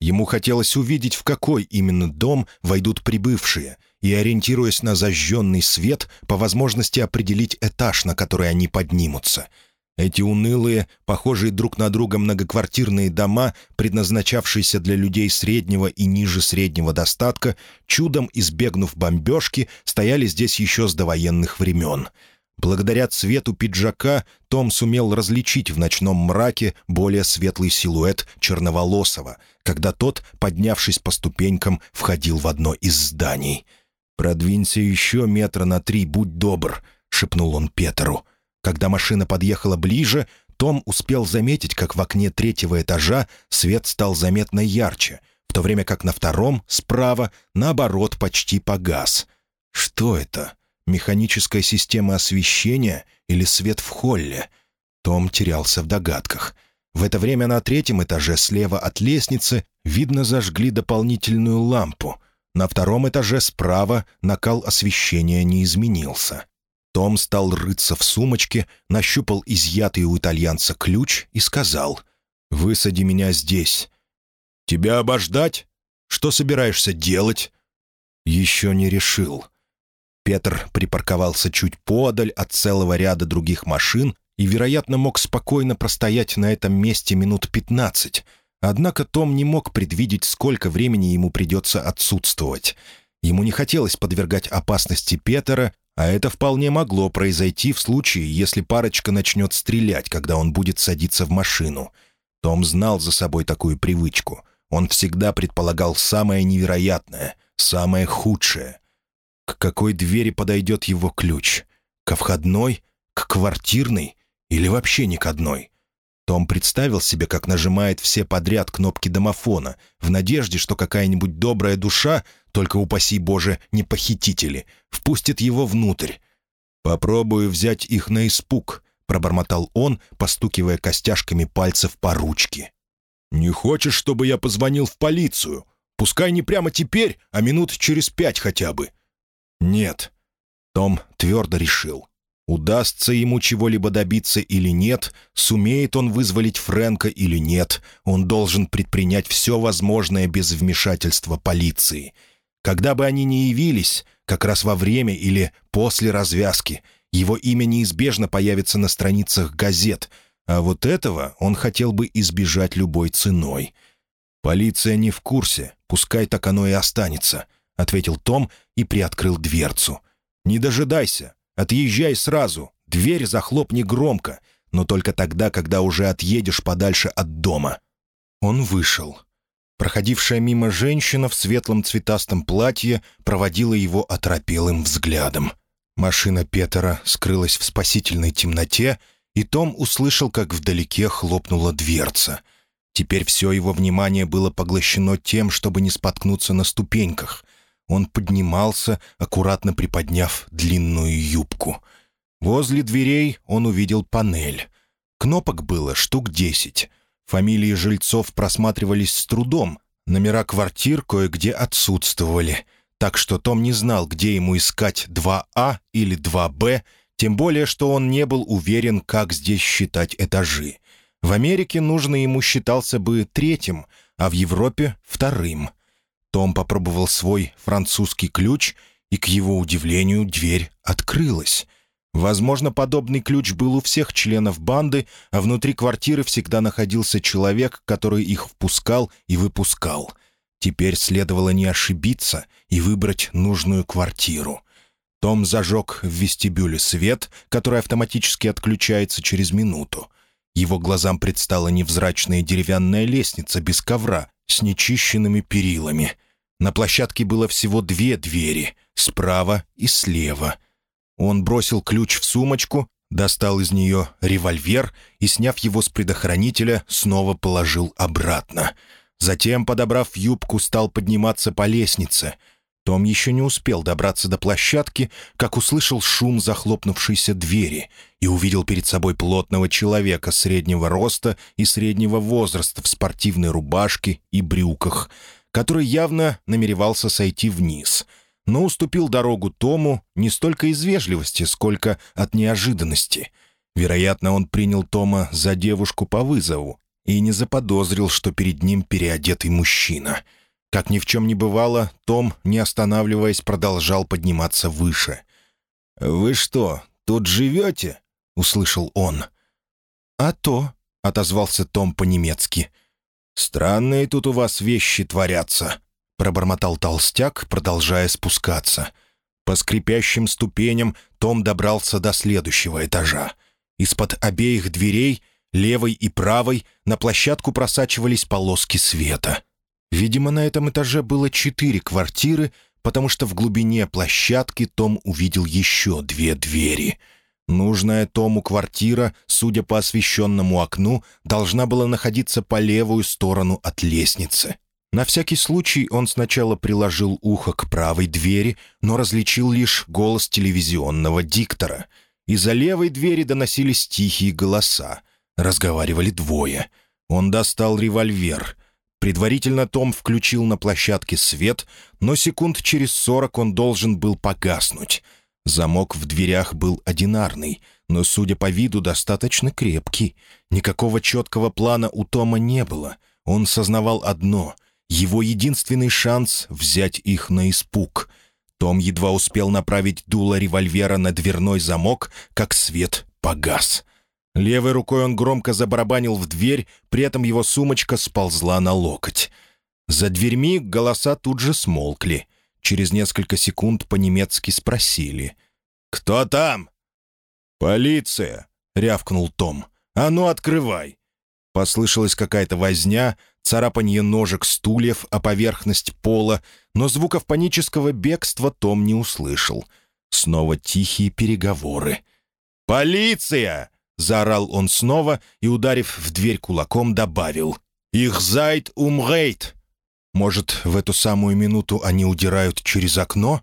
Ему хотелось увидеть, в какой именно дом войдут прибывшие — и, ориентируясь на зажженный свет, по возможности определить этаж, на который они поднимутся. Эти унылые, похожие друг на друга многоквартирные дома, предназначавшиеся для людей среднего и ниже среднего достатка, чудом избегнув бомбежки, стояли здесь еще с довоенных времен. Благодаря цвету пиджака Том сумел различить в ночном мраке более светлый силуэт черноволосого, когда тот, поднявшись по ступенькам, входил в одно из зданий — «Продвинься еще метра на три, будь добр», — шепнул он Петеру. Когда машина подъехала ближе, том успел заметить, как в окне третьего этажа свет стал заметно ярче, в то время как на втором, справа, наоборот, почти погас. Что это? Механическая система освещения или свет в холле? Том терялся в догадках. В это время на третьем этаже слева от лестницы, видно, зажгли дополнительную лампу. На втором этаже справа накал освещения не изменился. Том стал рыться в сумочке, нащупал изъятый у итальянца ключ и сказал «Высади меня здесь». «Тебя обождать? Что собираешься делать?» «Еще не решил». Петр припарковался чуть подаль от целого ряда других машин и, вероятно, мог спокойно простоять на этом месте минут пятнадцать — Однако Том не мог предвидеть, сколько времени ему придется отсутствовать. Ему не хотелось подвергать опасности Петера, а это вполне могло произойти в случае, если парочка начнет стрелять, когда он будет садиться в машину. Том знал за собой такую привычку. Он всегда предполагал самое невероятное, самое худшее. К какой двери подойдет его ключ? Ко входной? К квартирной? Или вообще ни к одной? Том представил себе, как нажимает все подряд кнопки домофона, в надежде, что какая-нибудь добрая душа, только упаси Боже, не похитители, впустит его внутрь. «Попробую взять их на испуг», — пробормотал он, постукивая костяшками пальцев по ручке. «Не хочешь, чтобы я позвонил в полицию? Пускай не прямо теперь, а минут через пять хотя бы». «Нет». Том твердо решил. Удастся ему чего-либо добиться или нет, сумеет он вызволить Фрэнка или нет, он должен предпринять все возможное без вмешательства полиции. Когда бы они ни явились, как раз во время или после развязки, его имя неизбежно появится на страницах газет, а вот этого он хотел бы избежать любой ценой. «Полиция не в курсе, пускай так оно и останется», — ответил Том и приоткрыл дверцу. «Не дожидайся, Отъезжай сразу, дверь захлопни громко, но только тогда, когда уже отъедешь подальше от дома». Он вышел. Проходившая мимо женщина в светлом цветастом платье проводила его оторопелым взглядом. Машина Петера скрылась в спасительной темноте, и Том услышал, как вдалеке хлопнула дверца. Теперь все его внимание было поглощено тем, чтобы не споткнуться на ступеньках. Он поднимался, аккуратно приподняв длинную юбку. Возле дверей он увидел панель. Кнопок было штук десять. Фамилии жильцов просматривались с трудом. Номера квартир кое-где отсутствовали. Так что Том не знал, где ему искать 2А или 2Б, тем более, что он не был уверен, как здесь считать этажи. В Америке нужно ему считался бы третьим, а в Европе — вторым — том попробовал свой французский ключ, и, к его удивлению, дверь открылась. Возможно, подобный ключ был у всех членов банды, а внутри квартиры всегда находился человек, который их впускал и выпускал. Теперь следовало не ошибиться и выбрать нужную квартиру. Том зажег в вестибюле свет, который автоматически отключается через минуту. Его глазам предстала невзрачная деревянная лестница без ковра с нечищенными перилами. На площадке было всего две двери — справа и слева. Он бросил ключ в сумочку, достал из нее револьвер и, сняв его с предохранителя, снова положил обратно. Затем, подобрав юбку, стал подниматься по лестнице — том еще не успел добраться до площадки, как услышал шум захлопнувшейся двери и увидел перед собой плотного человека среднего роста и среднего возраста в спортивной рубашке и брюках, который явно намеревался сойти вниз, но уступил дорогу Тому не столько из вежливости, сколько от неожиданности. Вероятно, он принял Тома за девушку по вызову и не заподозрил, что перед ним переодетый мужчина — как ни в чем не бывало, Том, не останавливаясь, продолжал подниматься выше. «Вы что, тут живете?» — услышал он. «А то», — отозвался Том по-немецки. «Странные тут у вас вещи творятся», — пробормотал толстяк, продолжая спускаться. По скрипящим ступеням Том добрался до следующего этажа. Из-под обеих дверей, левой и правой, на площадку просачивались полоски света — Видимо, на этом этаже было четыре квартиры, потому что в глубине площадки Том увидел еще две двери. Нужная Тому квартира, судя по освещенному окну, должна была находиться по левую сторону от лестницы. На всякий случай он сначала приложил ухо к правой двери, но различил лишь голос телевизионного диктора. Из-за левой двери доносились тихие голоса. Разговаривали двое. Он достал револьвер — Предварительно Том включил на площадке свет, но секунд через сорок он должен был погаснуть. Замок в дверях был одинарный, но, судя по виду, достаточно крепкий. Никакого четкого плана у Тома не было. Он сознавал одно — его единственный шанс взять их на испуг. Том едва успел направить дуло револьвера на дверной замок, как свет погас — Левой рукой он громко забарабанил в дверь, при этом его сумочка сползла на локоть. За дверьми голоса тут же смолкли. Через несколько секунд по-немецки спросили. «Кто там?» «Полиция!» — рявкнул Том. «А ну, открывай!» Послышалась какая-то возня, царапанье ножек стульев о поверхность пола, но звуков панического бегства Том не услышал. Снова тихие переговоры. «Полиция!» — заорал он снова и, ударив в дверь кулаком, добавил. «Их зайд умрейт!» Может, в эту самую минуту они удирают через окно?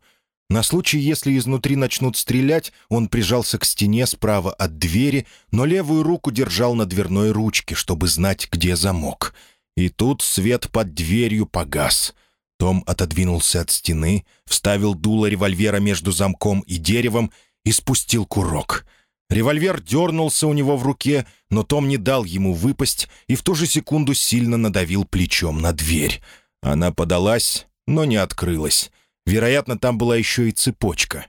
На случай, если изнутри начнут стрелять, он прижался к стене справа от двери, но левую руку держал на дверной ручке, чтобы знать, где замок. И тут свет под дверью погас. Том отодвинулся от стены, вставил дуло револьвера между замком и деревом и спустил курок — Револьвер дернулся у него в руке, но Том не дал ему выпасть и в ту же секунду сильно надавил плечом на дверь. Она подалась, но не открылась. Вероятно, там была еще и цепочка.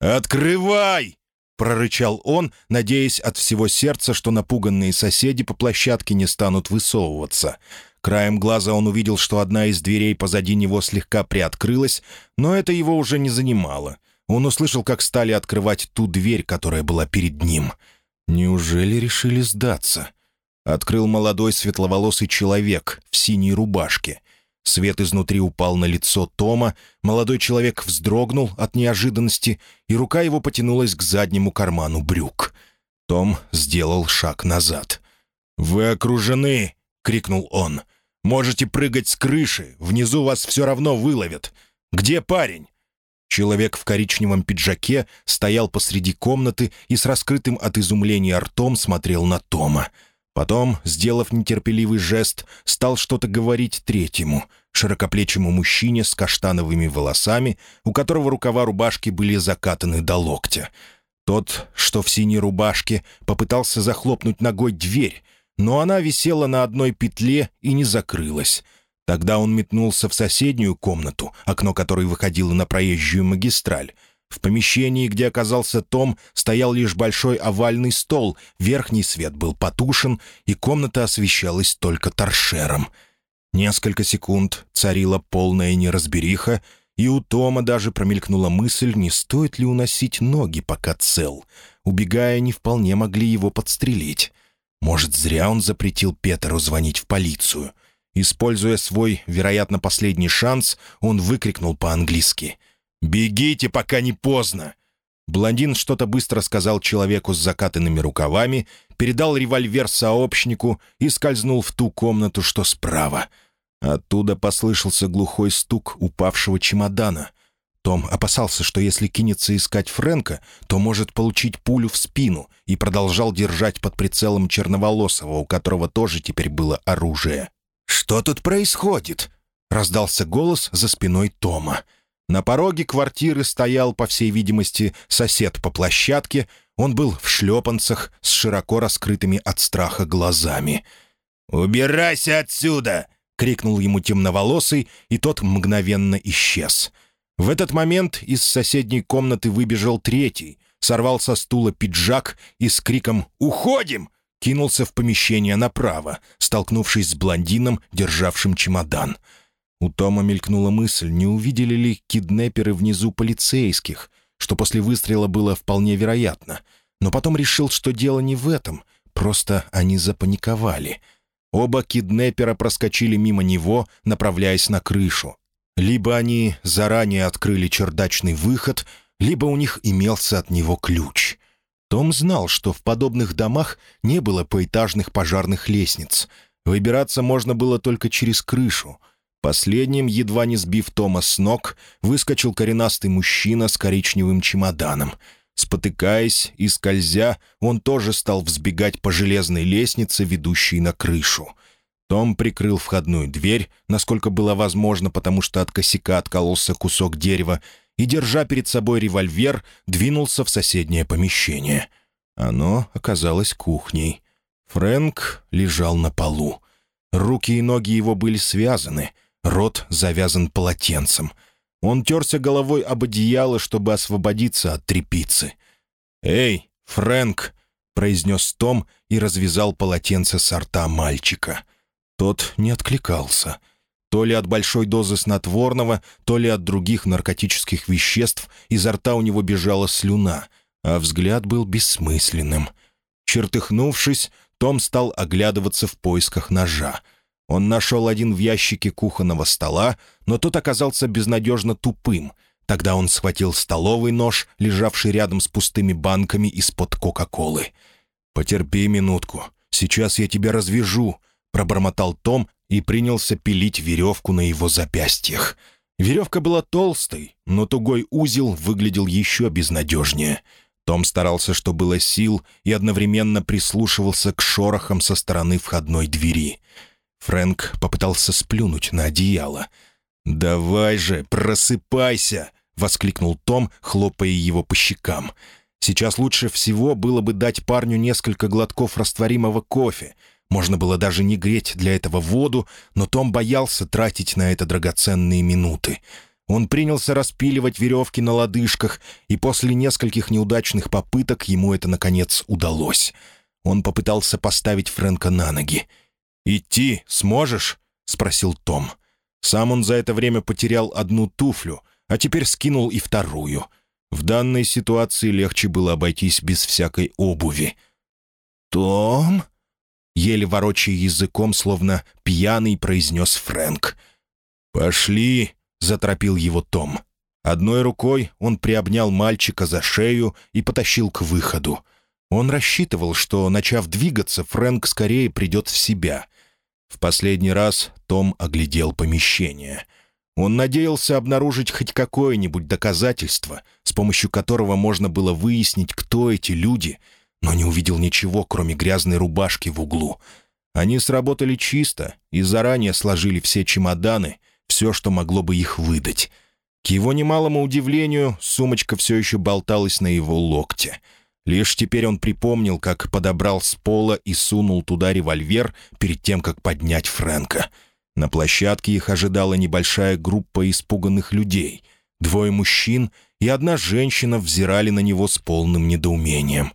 «Открывай!» — прорычал он, надеясь от всего сердца, что напуганные соседи по площадке не станут высовываться. Краем глаза он увидел, что одна из дверей позади него слегка приоткрылась, но это его уже не занимало — он услышал, как стали открывать ту дверь, которая была перед ним. Неужели решили сдаться? Открыл молодой светловолосый человек в синей рубашке. Свет изнутри упал на лицо Тома, молодой человек вздрогнул от неожиданности, и рука его потянулась к заднему карману брюк. Том сделал шаг назад. «Вы окружены!» — крикнул он. «Можете прыгать с крыши, внизу вас все равно выловят. Где парень?» Человек в коричневом пиджаке стоял посреди комнаты и с раскрытым от изумления ртом смотрел на Тома. Потом, сделав нетерпеливый жест, стал что-то говорить третьему, широкоплечему мужчине с каштановыми волосами, у которого рукава рубашки были закатаны до локтя. Тот, что в синей рубашке, попытался захлопнуть ногой дверь, но она висела на одной петле и не закрылась. Тогда он метнулся в соседнюю комнату, окно которой выходило на проезжую магистраль. В помещении, где оказался Том, стоял лишь большой овальный стол, верхний свет был потушен, и комната освещалась только торшером. Несколько секунд царила полная неразбериха, и у Тома даже промелькнула мысль, не стоит ли уносить ноги, пока цел. Убегая, не вполне могли его подстрелить. Может, зря он запретил Петеру звонить в полицию. Используя свой, вероятно, последний шанс, он выкрикнул по-английски — «Бегите, пока не поздно!» Блондин что-то быстро сказал человеку с закатанными рукавами, передал револьвер сообщнику и скользнул в ту комнату, что справа. Оттуда послышался глухой стук упавшего чемодана. Том опасался, что если кинется искать Фрэнка, то может получить пулю в спину, и продолжал держать под прицелом Черноволосого, у которого тоже теперь было оружие. «Что тут происходит?» — раздался голос за спиной Тома. «Тома». На пороге квартиры стоял, по всей видимости, сосед по площадке. Он был в шлепанцах с широко раскрытыми от страха глазами. «Убирайся отсюда!» — крикнул ему темноволосый, и тот мгновенно исчез. В этот момент из соседней комнаты выбежал третий, сорвал со стула пиджак и с криком «Уходим!» кинулся в помещение направо, столкнувшись с блондином, державшим чемодан — у Тома мелькнула мысль, не увидели ли киднеперы внизу полицейских, что после выстрела было вполне вероятно. Но потом решил, что дело не в этом, просто они запаниковали. Оба киднепера проскочили мимо него, направляясь на крышу. Либо они заранее открыли чердачный выход, либо у них имелся от него ключ. Том знал, что в подобных домах не было поэтажных пожарных лестниц. Выбираться можно было только через крышу — Последним, едва не сбив Тома с ног, выскочил коренастый мужчина с коричневым чемоданом. Спотыкаясь и скользя, он тоже стал взбегать по железной лестнице, ведущей на крышу. Том прикрыл входную дверь, насколько было возможно, потому что от косяка откололся кусок дерева, и, держа перед собой револьвер, двинулся в соседнее помещение. Оно оказалось кухней. Фрэнк лежал на полу. Руки и ноги его были связаны — Рот завязан полотенцем. Он терся головой об одеяло, чтобы освободиться от трепицы. «Эй, Фрэнк!» — произнес Том и развязал полотенце с рта мальчика. Тот не откликался. То ли от большой дозы снотворного, то ли от других наркотических веществ изо рта у него бежала слюна, а взгляд был бессмысленным. Чертыхнувшись, том стал оглядываться в поисках ножа — он нашел один в ящике кухонного стола, но тот оказался безнадежно тупым. Тогда он схватил столовый нож, лежавший рядом с пустыми банками из-под Кока-Колы. «Потерпи минутку, сейчас я тебя развяжу», — пробормотал Том и принялся пилить веревку на его запястьях. Веревка была толстой, но тугой узел выглядел еще безнадежнее. Том старался, что было сил, и одновременно прислушивался к шорохам со стороны входной двери — Фрэнк попытался сплюнуть на одеяло. «Давай же, просыпайся!» — воскликнул Том, хлопая его по щекам. «Сейчас лучше всего было бы дать парню несколько глотков растворимого кофе. Можно было даже не греть для этого воду, но Том боялся тратить на это драгоценные минуты. Он принялся распиливать веревки на лодыжках, и после нескольких неудачных попыток ему это, наконец, удалось. Он попытался поставить Фрэнка на ноги. «Идти сможешь?» — спросил Том. Сам он за это время потерял одну туфлю, а теперь скинул и вторую. В данной ситуации легче было обойтись без всякой обуви. «Том?» — еле ворочая языком, словно пьяный, произнес Фрэнк. «Пошли!» — заторопил его Том. Одной рукой он приобнял мальчика за шею и потащил к выходу. Он рассчитывал, что, начав двигаться, Фрэнк скорее придет в себя. В последний раз Том оглядел помещение. Он надеялся обнаружить хоть какое-нибудь доказательство, с помощью которого можно было выяснить, кто эти люди, но не увидел ничего, кроме грязной рубашки в углу. Они сработали чисто и заранее сложили все чемоданы, все, что могло бы их выдать. К его немалому удивлению, сумочка все еще болталась на его локте — Лишь теперь он припомнил, как подобрал с пола и сунул туда револьвер перед тем, как поднять Фрэнка. На площадке их ожидала небольшая группа испуганных людей. Двое мужчин и одна женщина взирали на него с полным недоумением.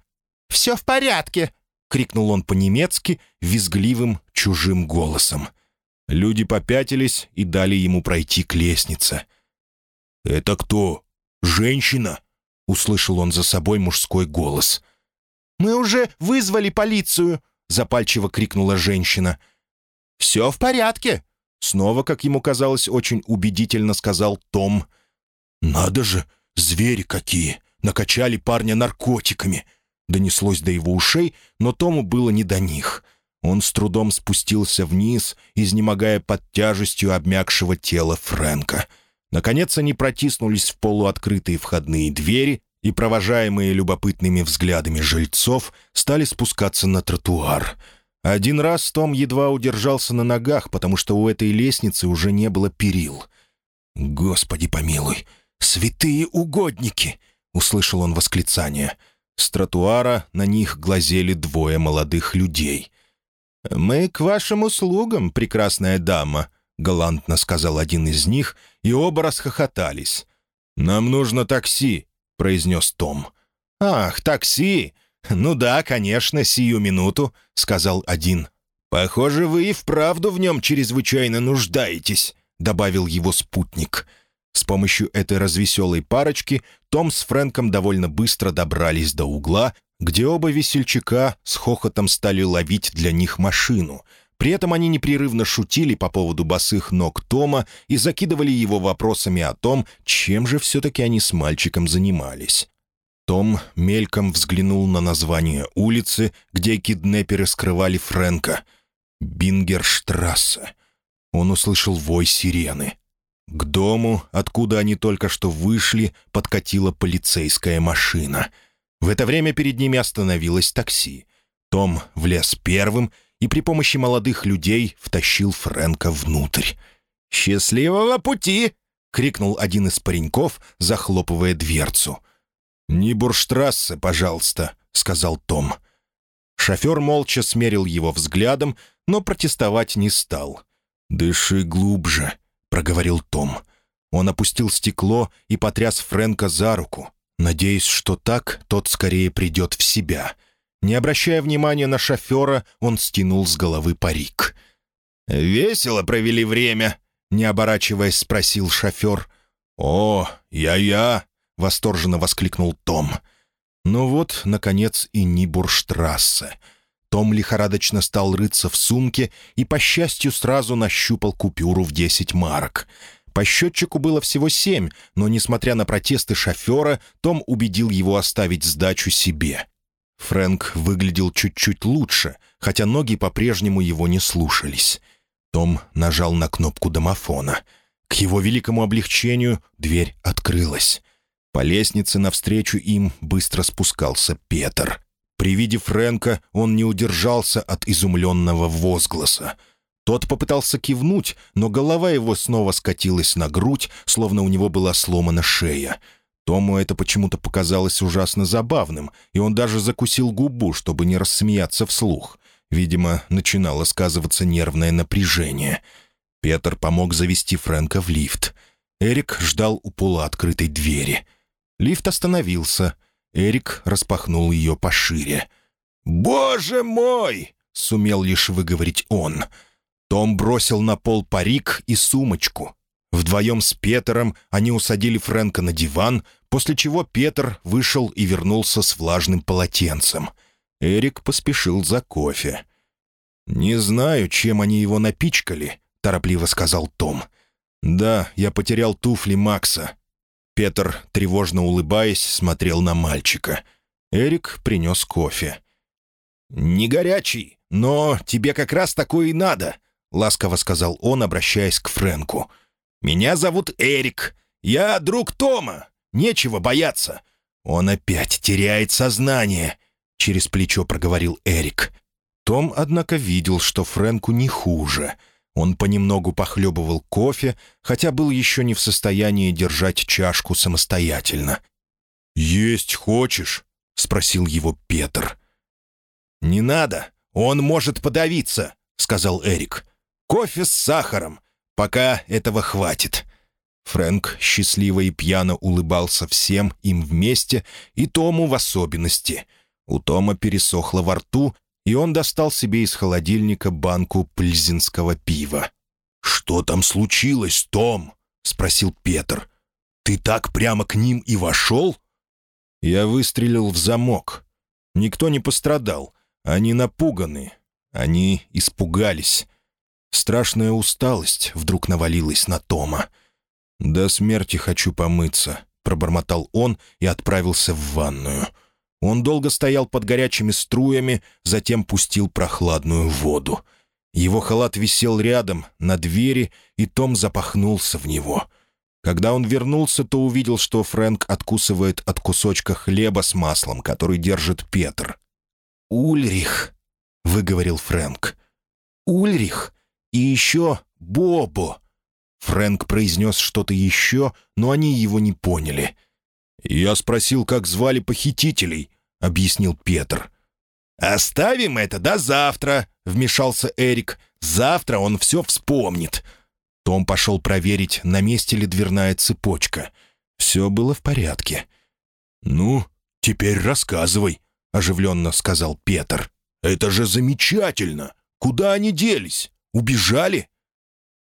«Все в порядке!» — крикнул он по-немецки, визгливым, чужим голосом. Люди попятились и дали ему пройти к лестнице. «Это кто? Женщина?» — услышал он за собой мужской голос. «Мы уже вызвали полицию!» — запальчиво крикнула женщина. «Все в порядке!» — снова, как ему казалось, очень убедительно сказал Том. «Надо же, звери какие! Накачали парня наркотиками!» Донеслось до его ушей, но Тому было не до них. Он с трудом спустился вниз, изнемогая под тяжестью обмякшего тела Фрэнка. Наконец они протиснулись в полуоткрытые входные двери и, провожаемые любопытными взглядами жильцов, стали спускаться на тротуар. Один раз Том едва удержался на ногах, потому что у этой лестницы уже не было перил. «Господи помилуй! Святые угодники!» — услышал он восклицание. С тротуара на них глазели двое молодых людей. «Мы к вашим услугам, прекрасная дама», — галантно сказал один из них, и оба расхохотались. «Нам нужно такси», — произнес Том. «Ах, такси! Ну да, конечно, сию минуту», — сказал один. «Похоже, вы и вправду в нем чрезвычайно нуждаетесь», — добавил его спутник. С помощью этой развеселой парочки Том с Фрэнком довольно быстро добрались до угла, где оба весельчака с хохотом стали ловить для них машину. При этом они непрерывно шутили по поводу босых ног Тома и закидывали его вопросами о том, чем же все-таки они с мальчиком занимались. Том мельком взглянул на название улицы, где киднеперы скрывали Фрэнка. «Бингерштрассе». Он услышал вой сирены. К дому, откуда они только что вышли, подкатила полицейская машина — в это время перед ними остановилось такси. Том влез первым и при помощи молодых людей втащил Фрэнка внутрь. «Счастливого пути!» — крикнул один из пареньков, захлопывая дверцу. «Не бурштрассе, пожалуйста», — сказал Том. Шофер молча смерил его взглядом, но протестовать не стал. «Дыши глубже», — проговорил Том. Он опустил стекло и потряс Фрэнка за руку надеясь, что так тот скорее придет в себя. Не обращая внимания на шофера, он стянул с головы парик. «Весело провели время?» — не оборачиваясь, спросил шофер. «О, я-я!» — восторженно воскликнул Том. Ну вот, наконец, и Нибурштрассе. Том лихорадочно стал рыться в сумке и, по счастью, сразу нащупал купюру в десять марок — по счетчику было всего семь, но, несмотря на протесты шофера, Том убедил его оставить сдачу себе. Фрэнк выглядел чуть-чуть лучше, хотя ноги по-прежнему его не слушались. Том нажал на кнопку домофона. К его великому облегчению дверь открылась. По лестнице навстречу им быстро спускался Петр. При виде Фрэнка он не удержался от изумленного возгласа — тот попытался кивнуть, но голова его снова скатилась на грудь, словно у него была сломана шея. Тому это почему-то показалось ужасно забавным, и он даже закусил губу, чтобы не рассмеяться вслух. Видимо, начинало сказываться нервное напряжение. Петр помог завести Фрэнка в лифт. Эрик ждал у полуоткрытой двери. Лифт остановился. Эрик распахнул ее пошире. «Боже мой!» — сумел лишь выговорить он — том бросил на пол парик и сумочку. Вдвоем с Петером они усадили Фрэнка на диван, после чего Петр вышел и вернулся с влажным полотенцем. Эрик поспешил за кофе. «Не знаю, чем они его напичкали», — торопливо сказал Том. «Да, я потерял туфли Макса». Петр, тревожно улыбаясь, смотрел на мальчика. Эрик принес кофе. «Не горячий, но тебе как раз такое и надо. — ласково сказал он, обращаясь к Фрэнку. «Меня зовут Эрик. Я друг Тома. Нечего бояться. Он опять теряет сознание», — через плечо проговорил Эрик. Том, однако, видел, что Фрэнку не хуже. Он понемногу похлебывал кофе, хотя был еще не в состоянии держать чашку самостоятельно. «Есть хочешь?» — спросил его Петр. «Не надо, он может подавиться», — сказал Эрик. Кофе с сахаром. Пока этого хватит». Фрэнк счастливо и пьяно улыбался всем им вместе и Тому в особенности. У Тома пересохло во рту, и он достал себе из холодильника банку пльзинского пива. «Что там случилось, Том?» — спросил Петр. «Ты так прямо к ним и вошел?» Я выстрелил в замок. Никто не пострадал. Они напуганы. Они испугались. Страшная усталость вдруг навалилась на Тома. «До смерти хочу помыться», — пробормотал он и отправился в ванную. Он долго стоял под горячими струями, затем пустил прохладную воду. Его халат висел рядом, на двери, и Том запахнулся в него. Когда он вернулся, то увидел, что Фрэнк откусывает от кусочка хлеба с маслом, который держит Петр. «Ульрих», — выговорил Фрэнк. «Ульрих и еще Бобо». Фрэнк произнес что-то еще, но они его не поняли. «Я спросил, как звали похитителей», — объяснил Петр. «Оставим это до завтра», — вмешался Эрик. «Завтра он все вспомнит». Том пошел проверить, на месте ли дверная цепочка. Все было в порядке. «Ну, теперь рассказывай», — оживленно сказал Петр. «Это же замечательно! Куда они делись? Убежали?»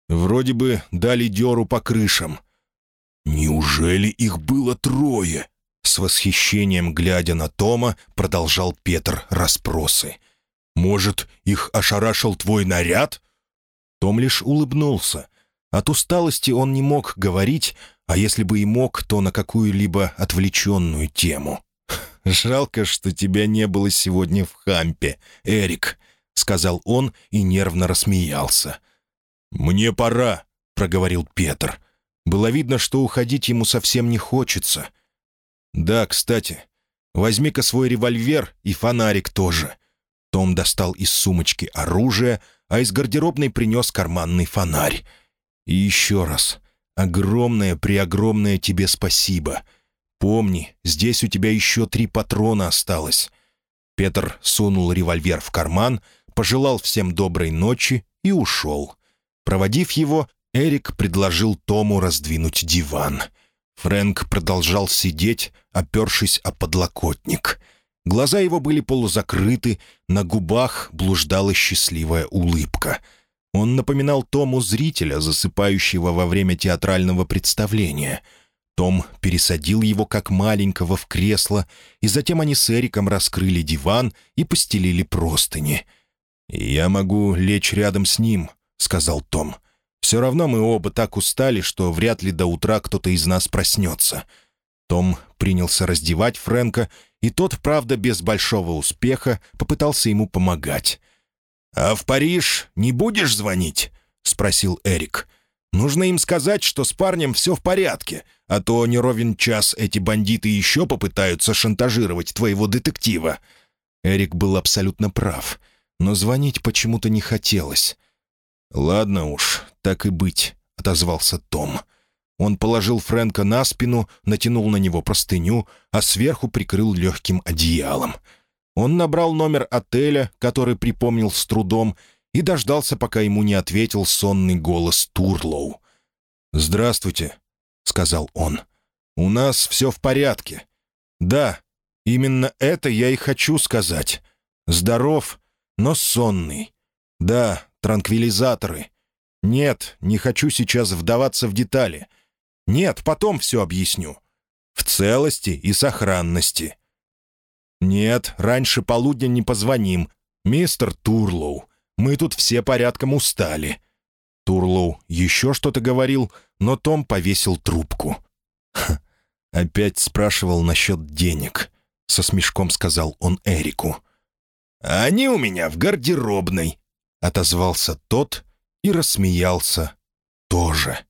Вроде бы дали дёру по крышам. «Неужели их было трое?» С восхищением, глядя на Тома, продолжал Петр расспросы. «Может, их ошарашил твой наряд?» Том лишь улыбнулся. От усталости он не мог говорить, а если бы и мог, то на какую-либо отвлеченную тему. «Жалко, что тебя не было сегодня в Хампе, Эрик», — сказал он и нервно рассмеялся. «Мне пора», — проговорил Петр. Было видно, что уходить ему совсем не хочется. «Да, кстати, возьми-ка свой револьвер и фонарик тоже». Том достал из сумочки оружие, а из гардеробной принес карманный фонарь. «И еще раз, огромное-преогромное тебе спасибо. Помни, здесь у тебя еще три патрона осталось». Петр сунул револьвер в карман, пожелал всем доброй ночи и ушел. Проводив его, Эрик предложил Тому раздвинуть диван. Фрэнк продолжал сидеть, опершись о подлокотник. Глаза его были полузакрыты, на губах блуждала счастливая улыбка. Он напоминал Тому зрителя, засыпающего во время театрального представления. Том пересадил его как маленького в кресло, и затем они с Эриком раскрыли диван и постелили простыни. «Я могу лечь рядом с ним», — сказал Том. «Все равно мы оба так устали, что вряд ли до утра кто-то из нас проснется». Том принялся раздевать Фрэнка, и тот, правда, без большого успеха, попытался ему помогать. «А в Париж не будешь звонить?» — спросил Эрик. «Нужно им сказать, что с парнем все в порядке, а то не ровен час эти бандиты еще попытаются шантажировать твоего детектива». Эрик был абсолютно прав, но звонить почему-то не хотелось. «Ладно уж, так и быть», — отозвался Том. Он положил Фрэнка на спину, натянул на него простыню, а сверху прикрыл легким одеялом. Он набрал номер отеля, который припомнил с трудом, и дождался, пока ему не ответил сонный голос Турлоу. «Здравствуйте», — сказал он. «У нас все в порядке». «Да, именно это я и хочу сказать. Здоров, но сонный. Да, транквилизаторы. Нет, не хочу сейчас вдаваться в детали. Нет, потом все объясню. В целости и сохранности. Нет, раньше полудня не позвоним. Мистер Турлоу, мы тут все порядком устали. Турлоу еще что-то говорил, но Том повесил трубку. Опять спрашивал насчет денег. Со смешком сказал он Эрику. «Они у меня в гардеробной», — отозвался тот и рассмеялся тоже.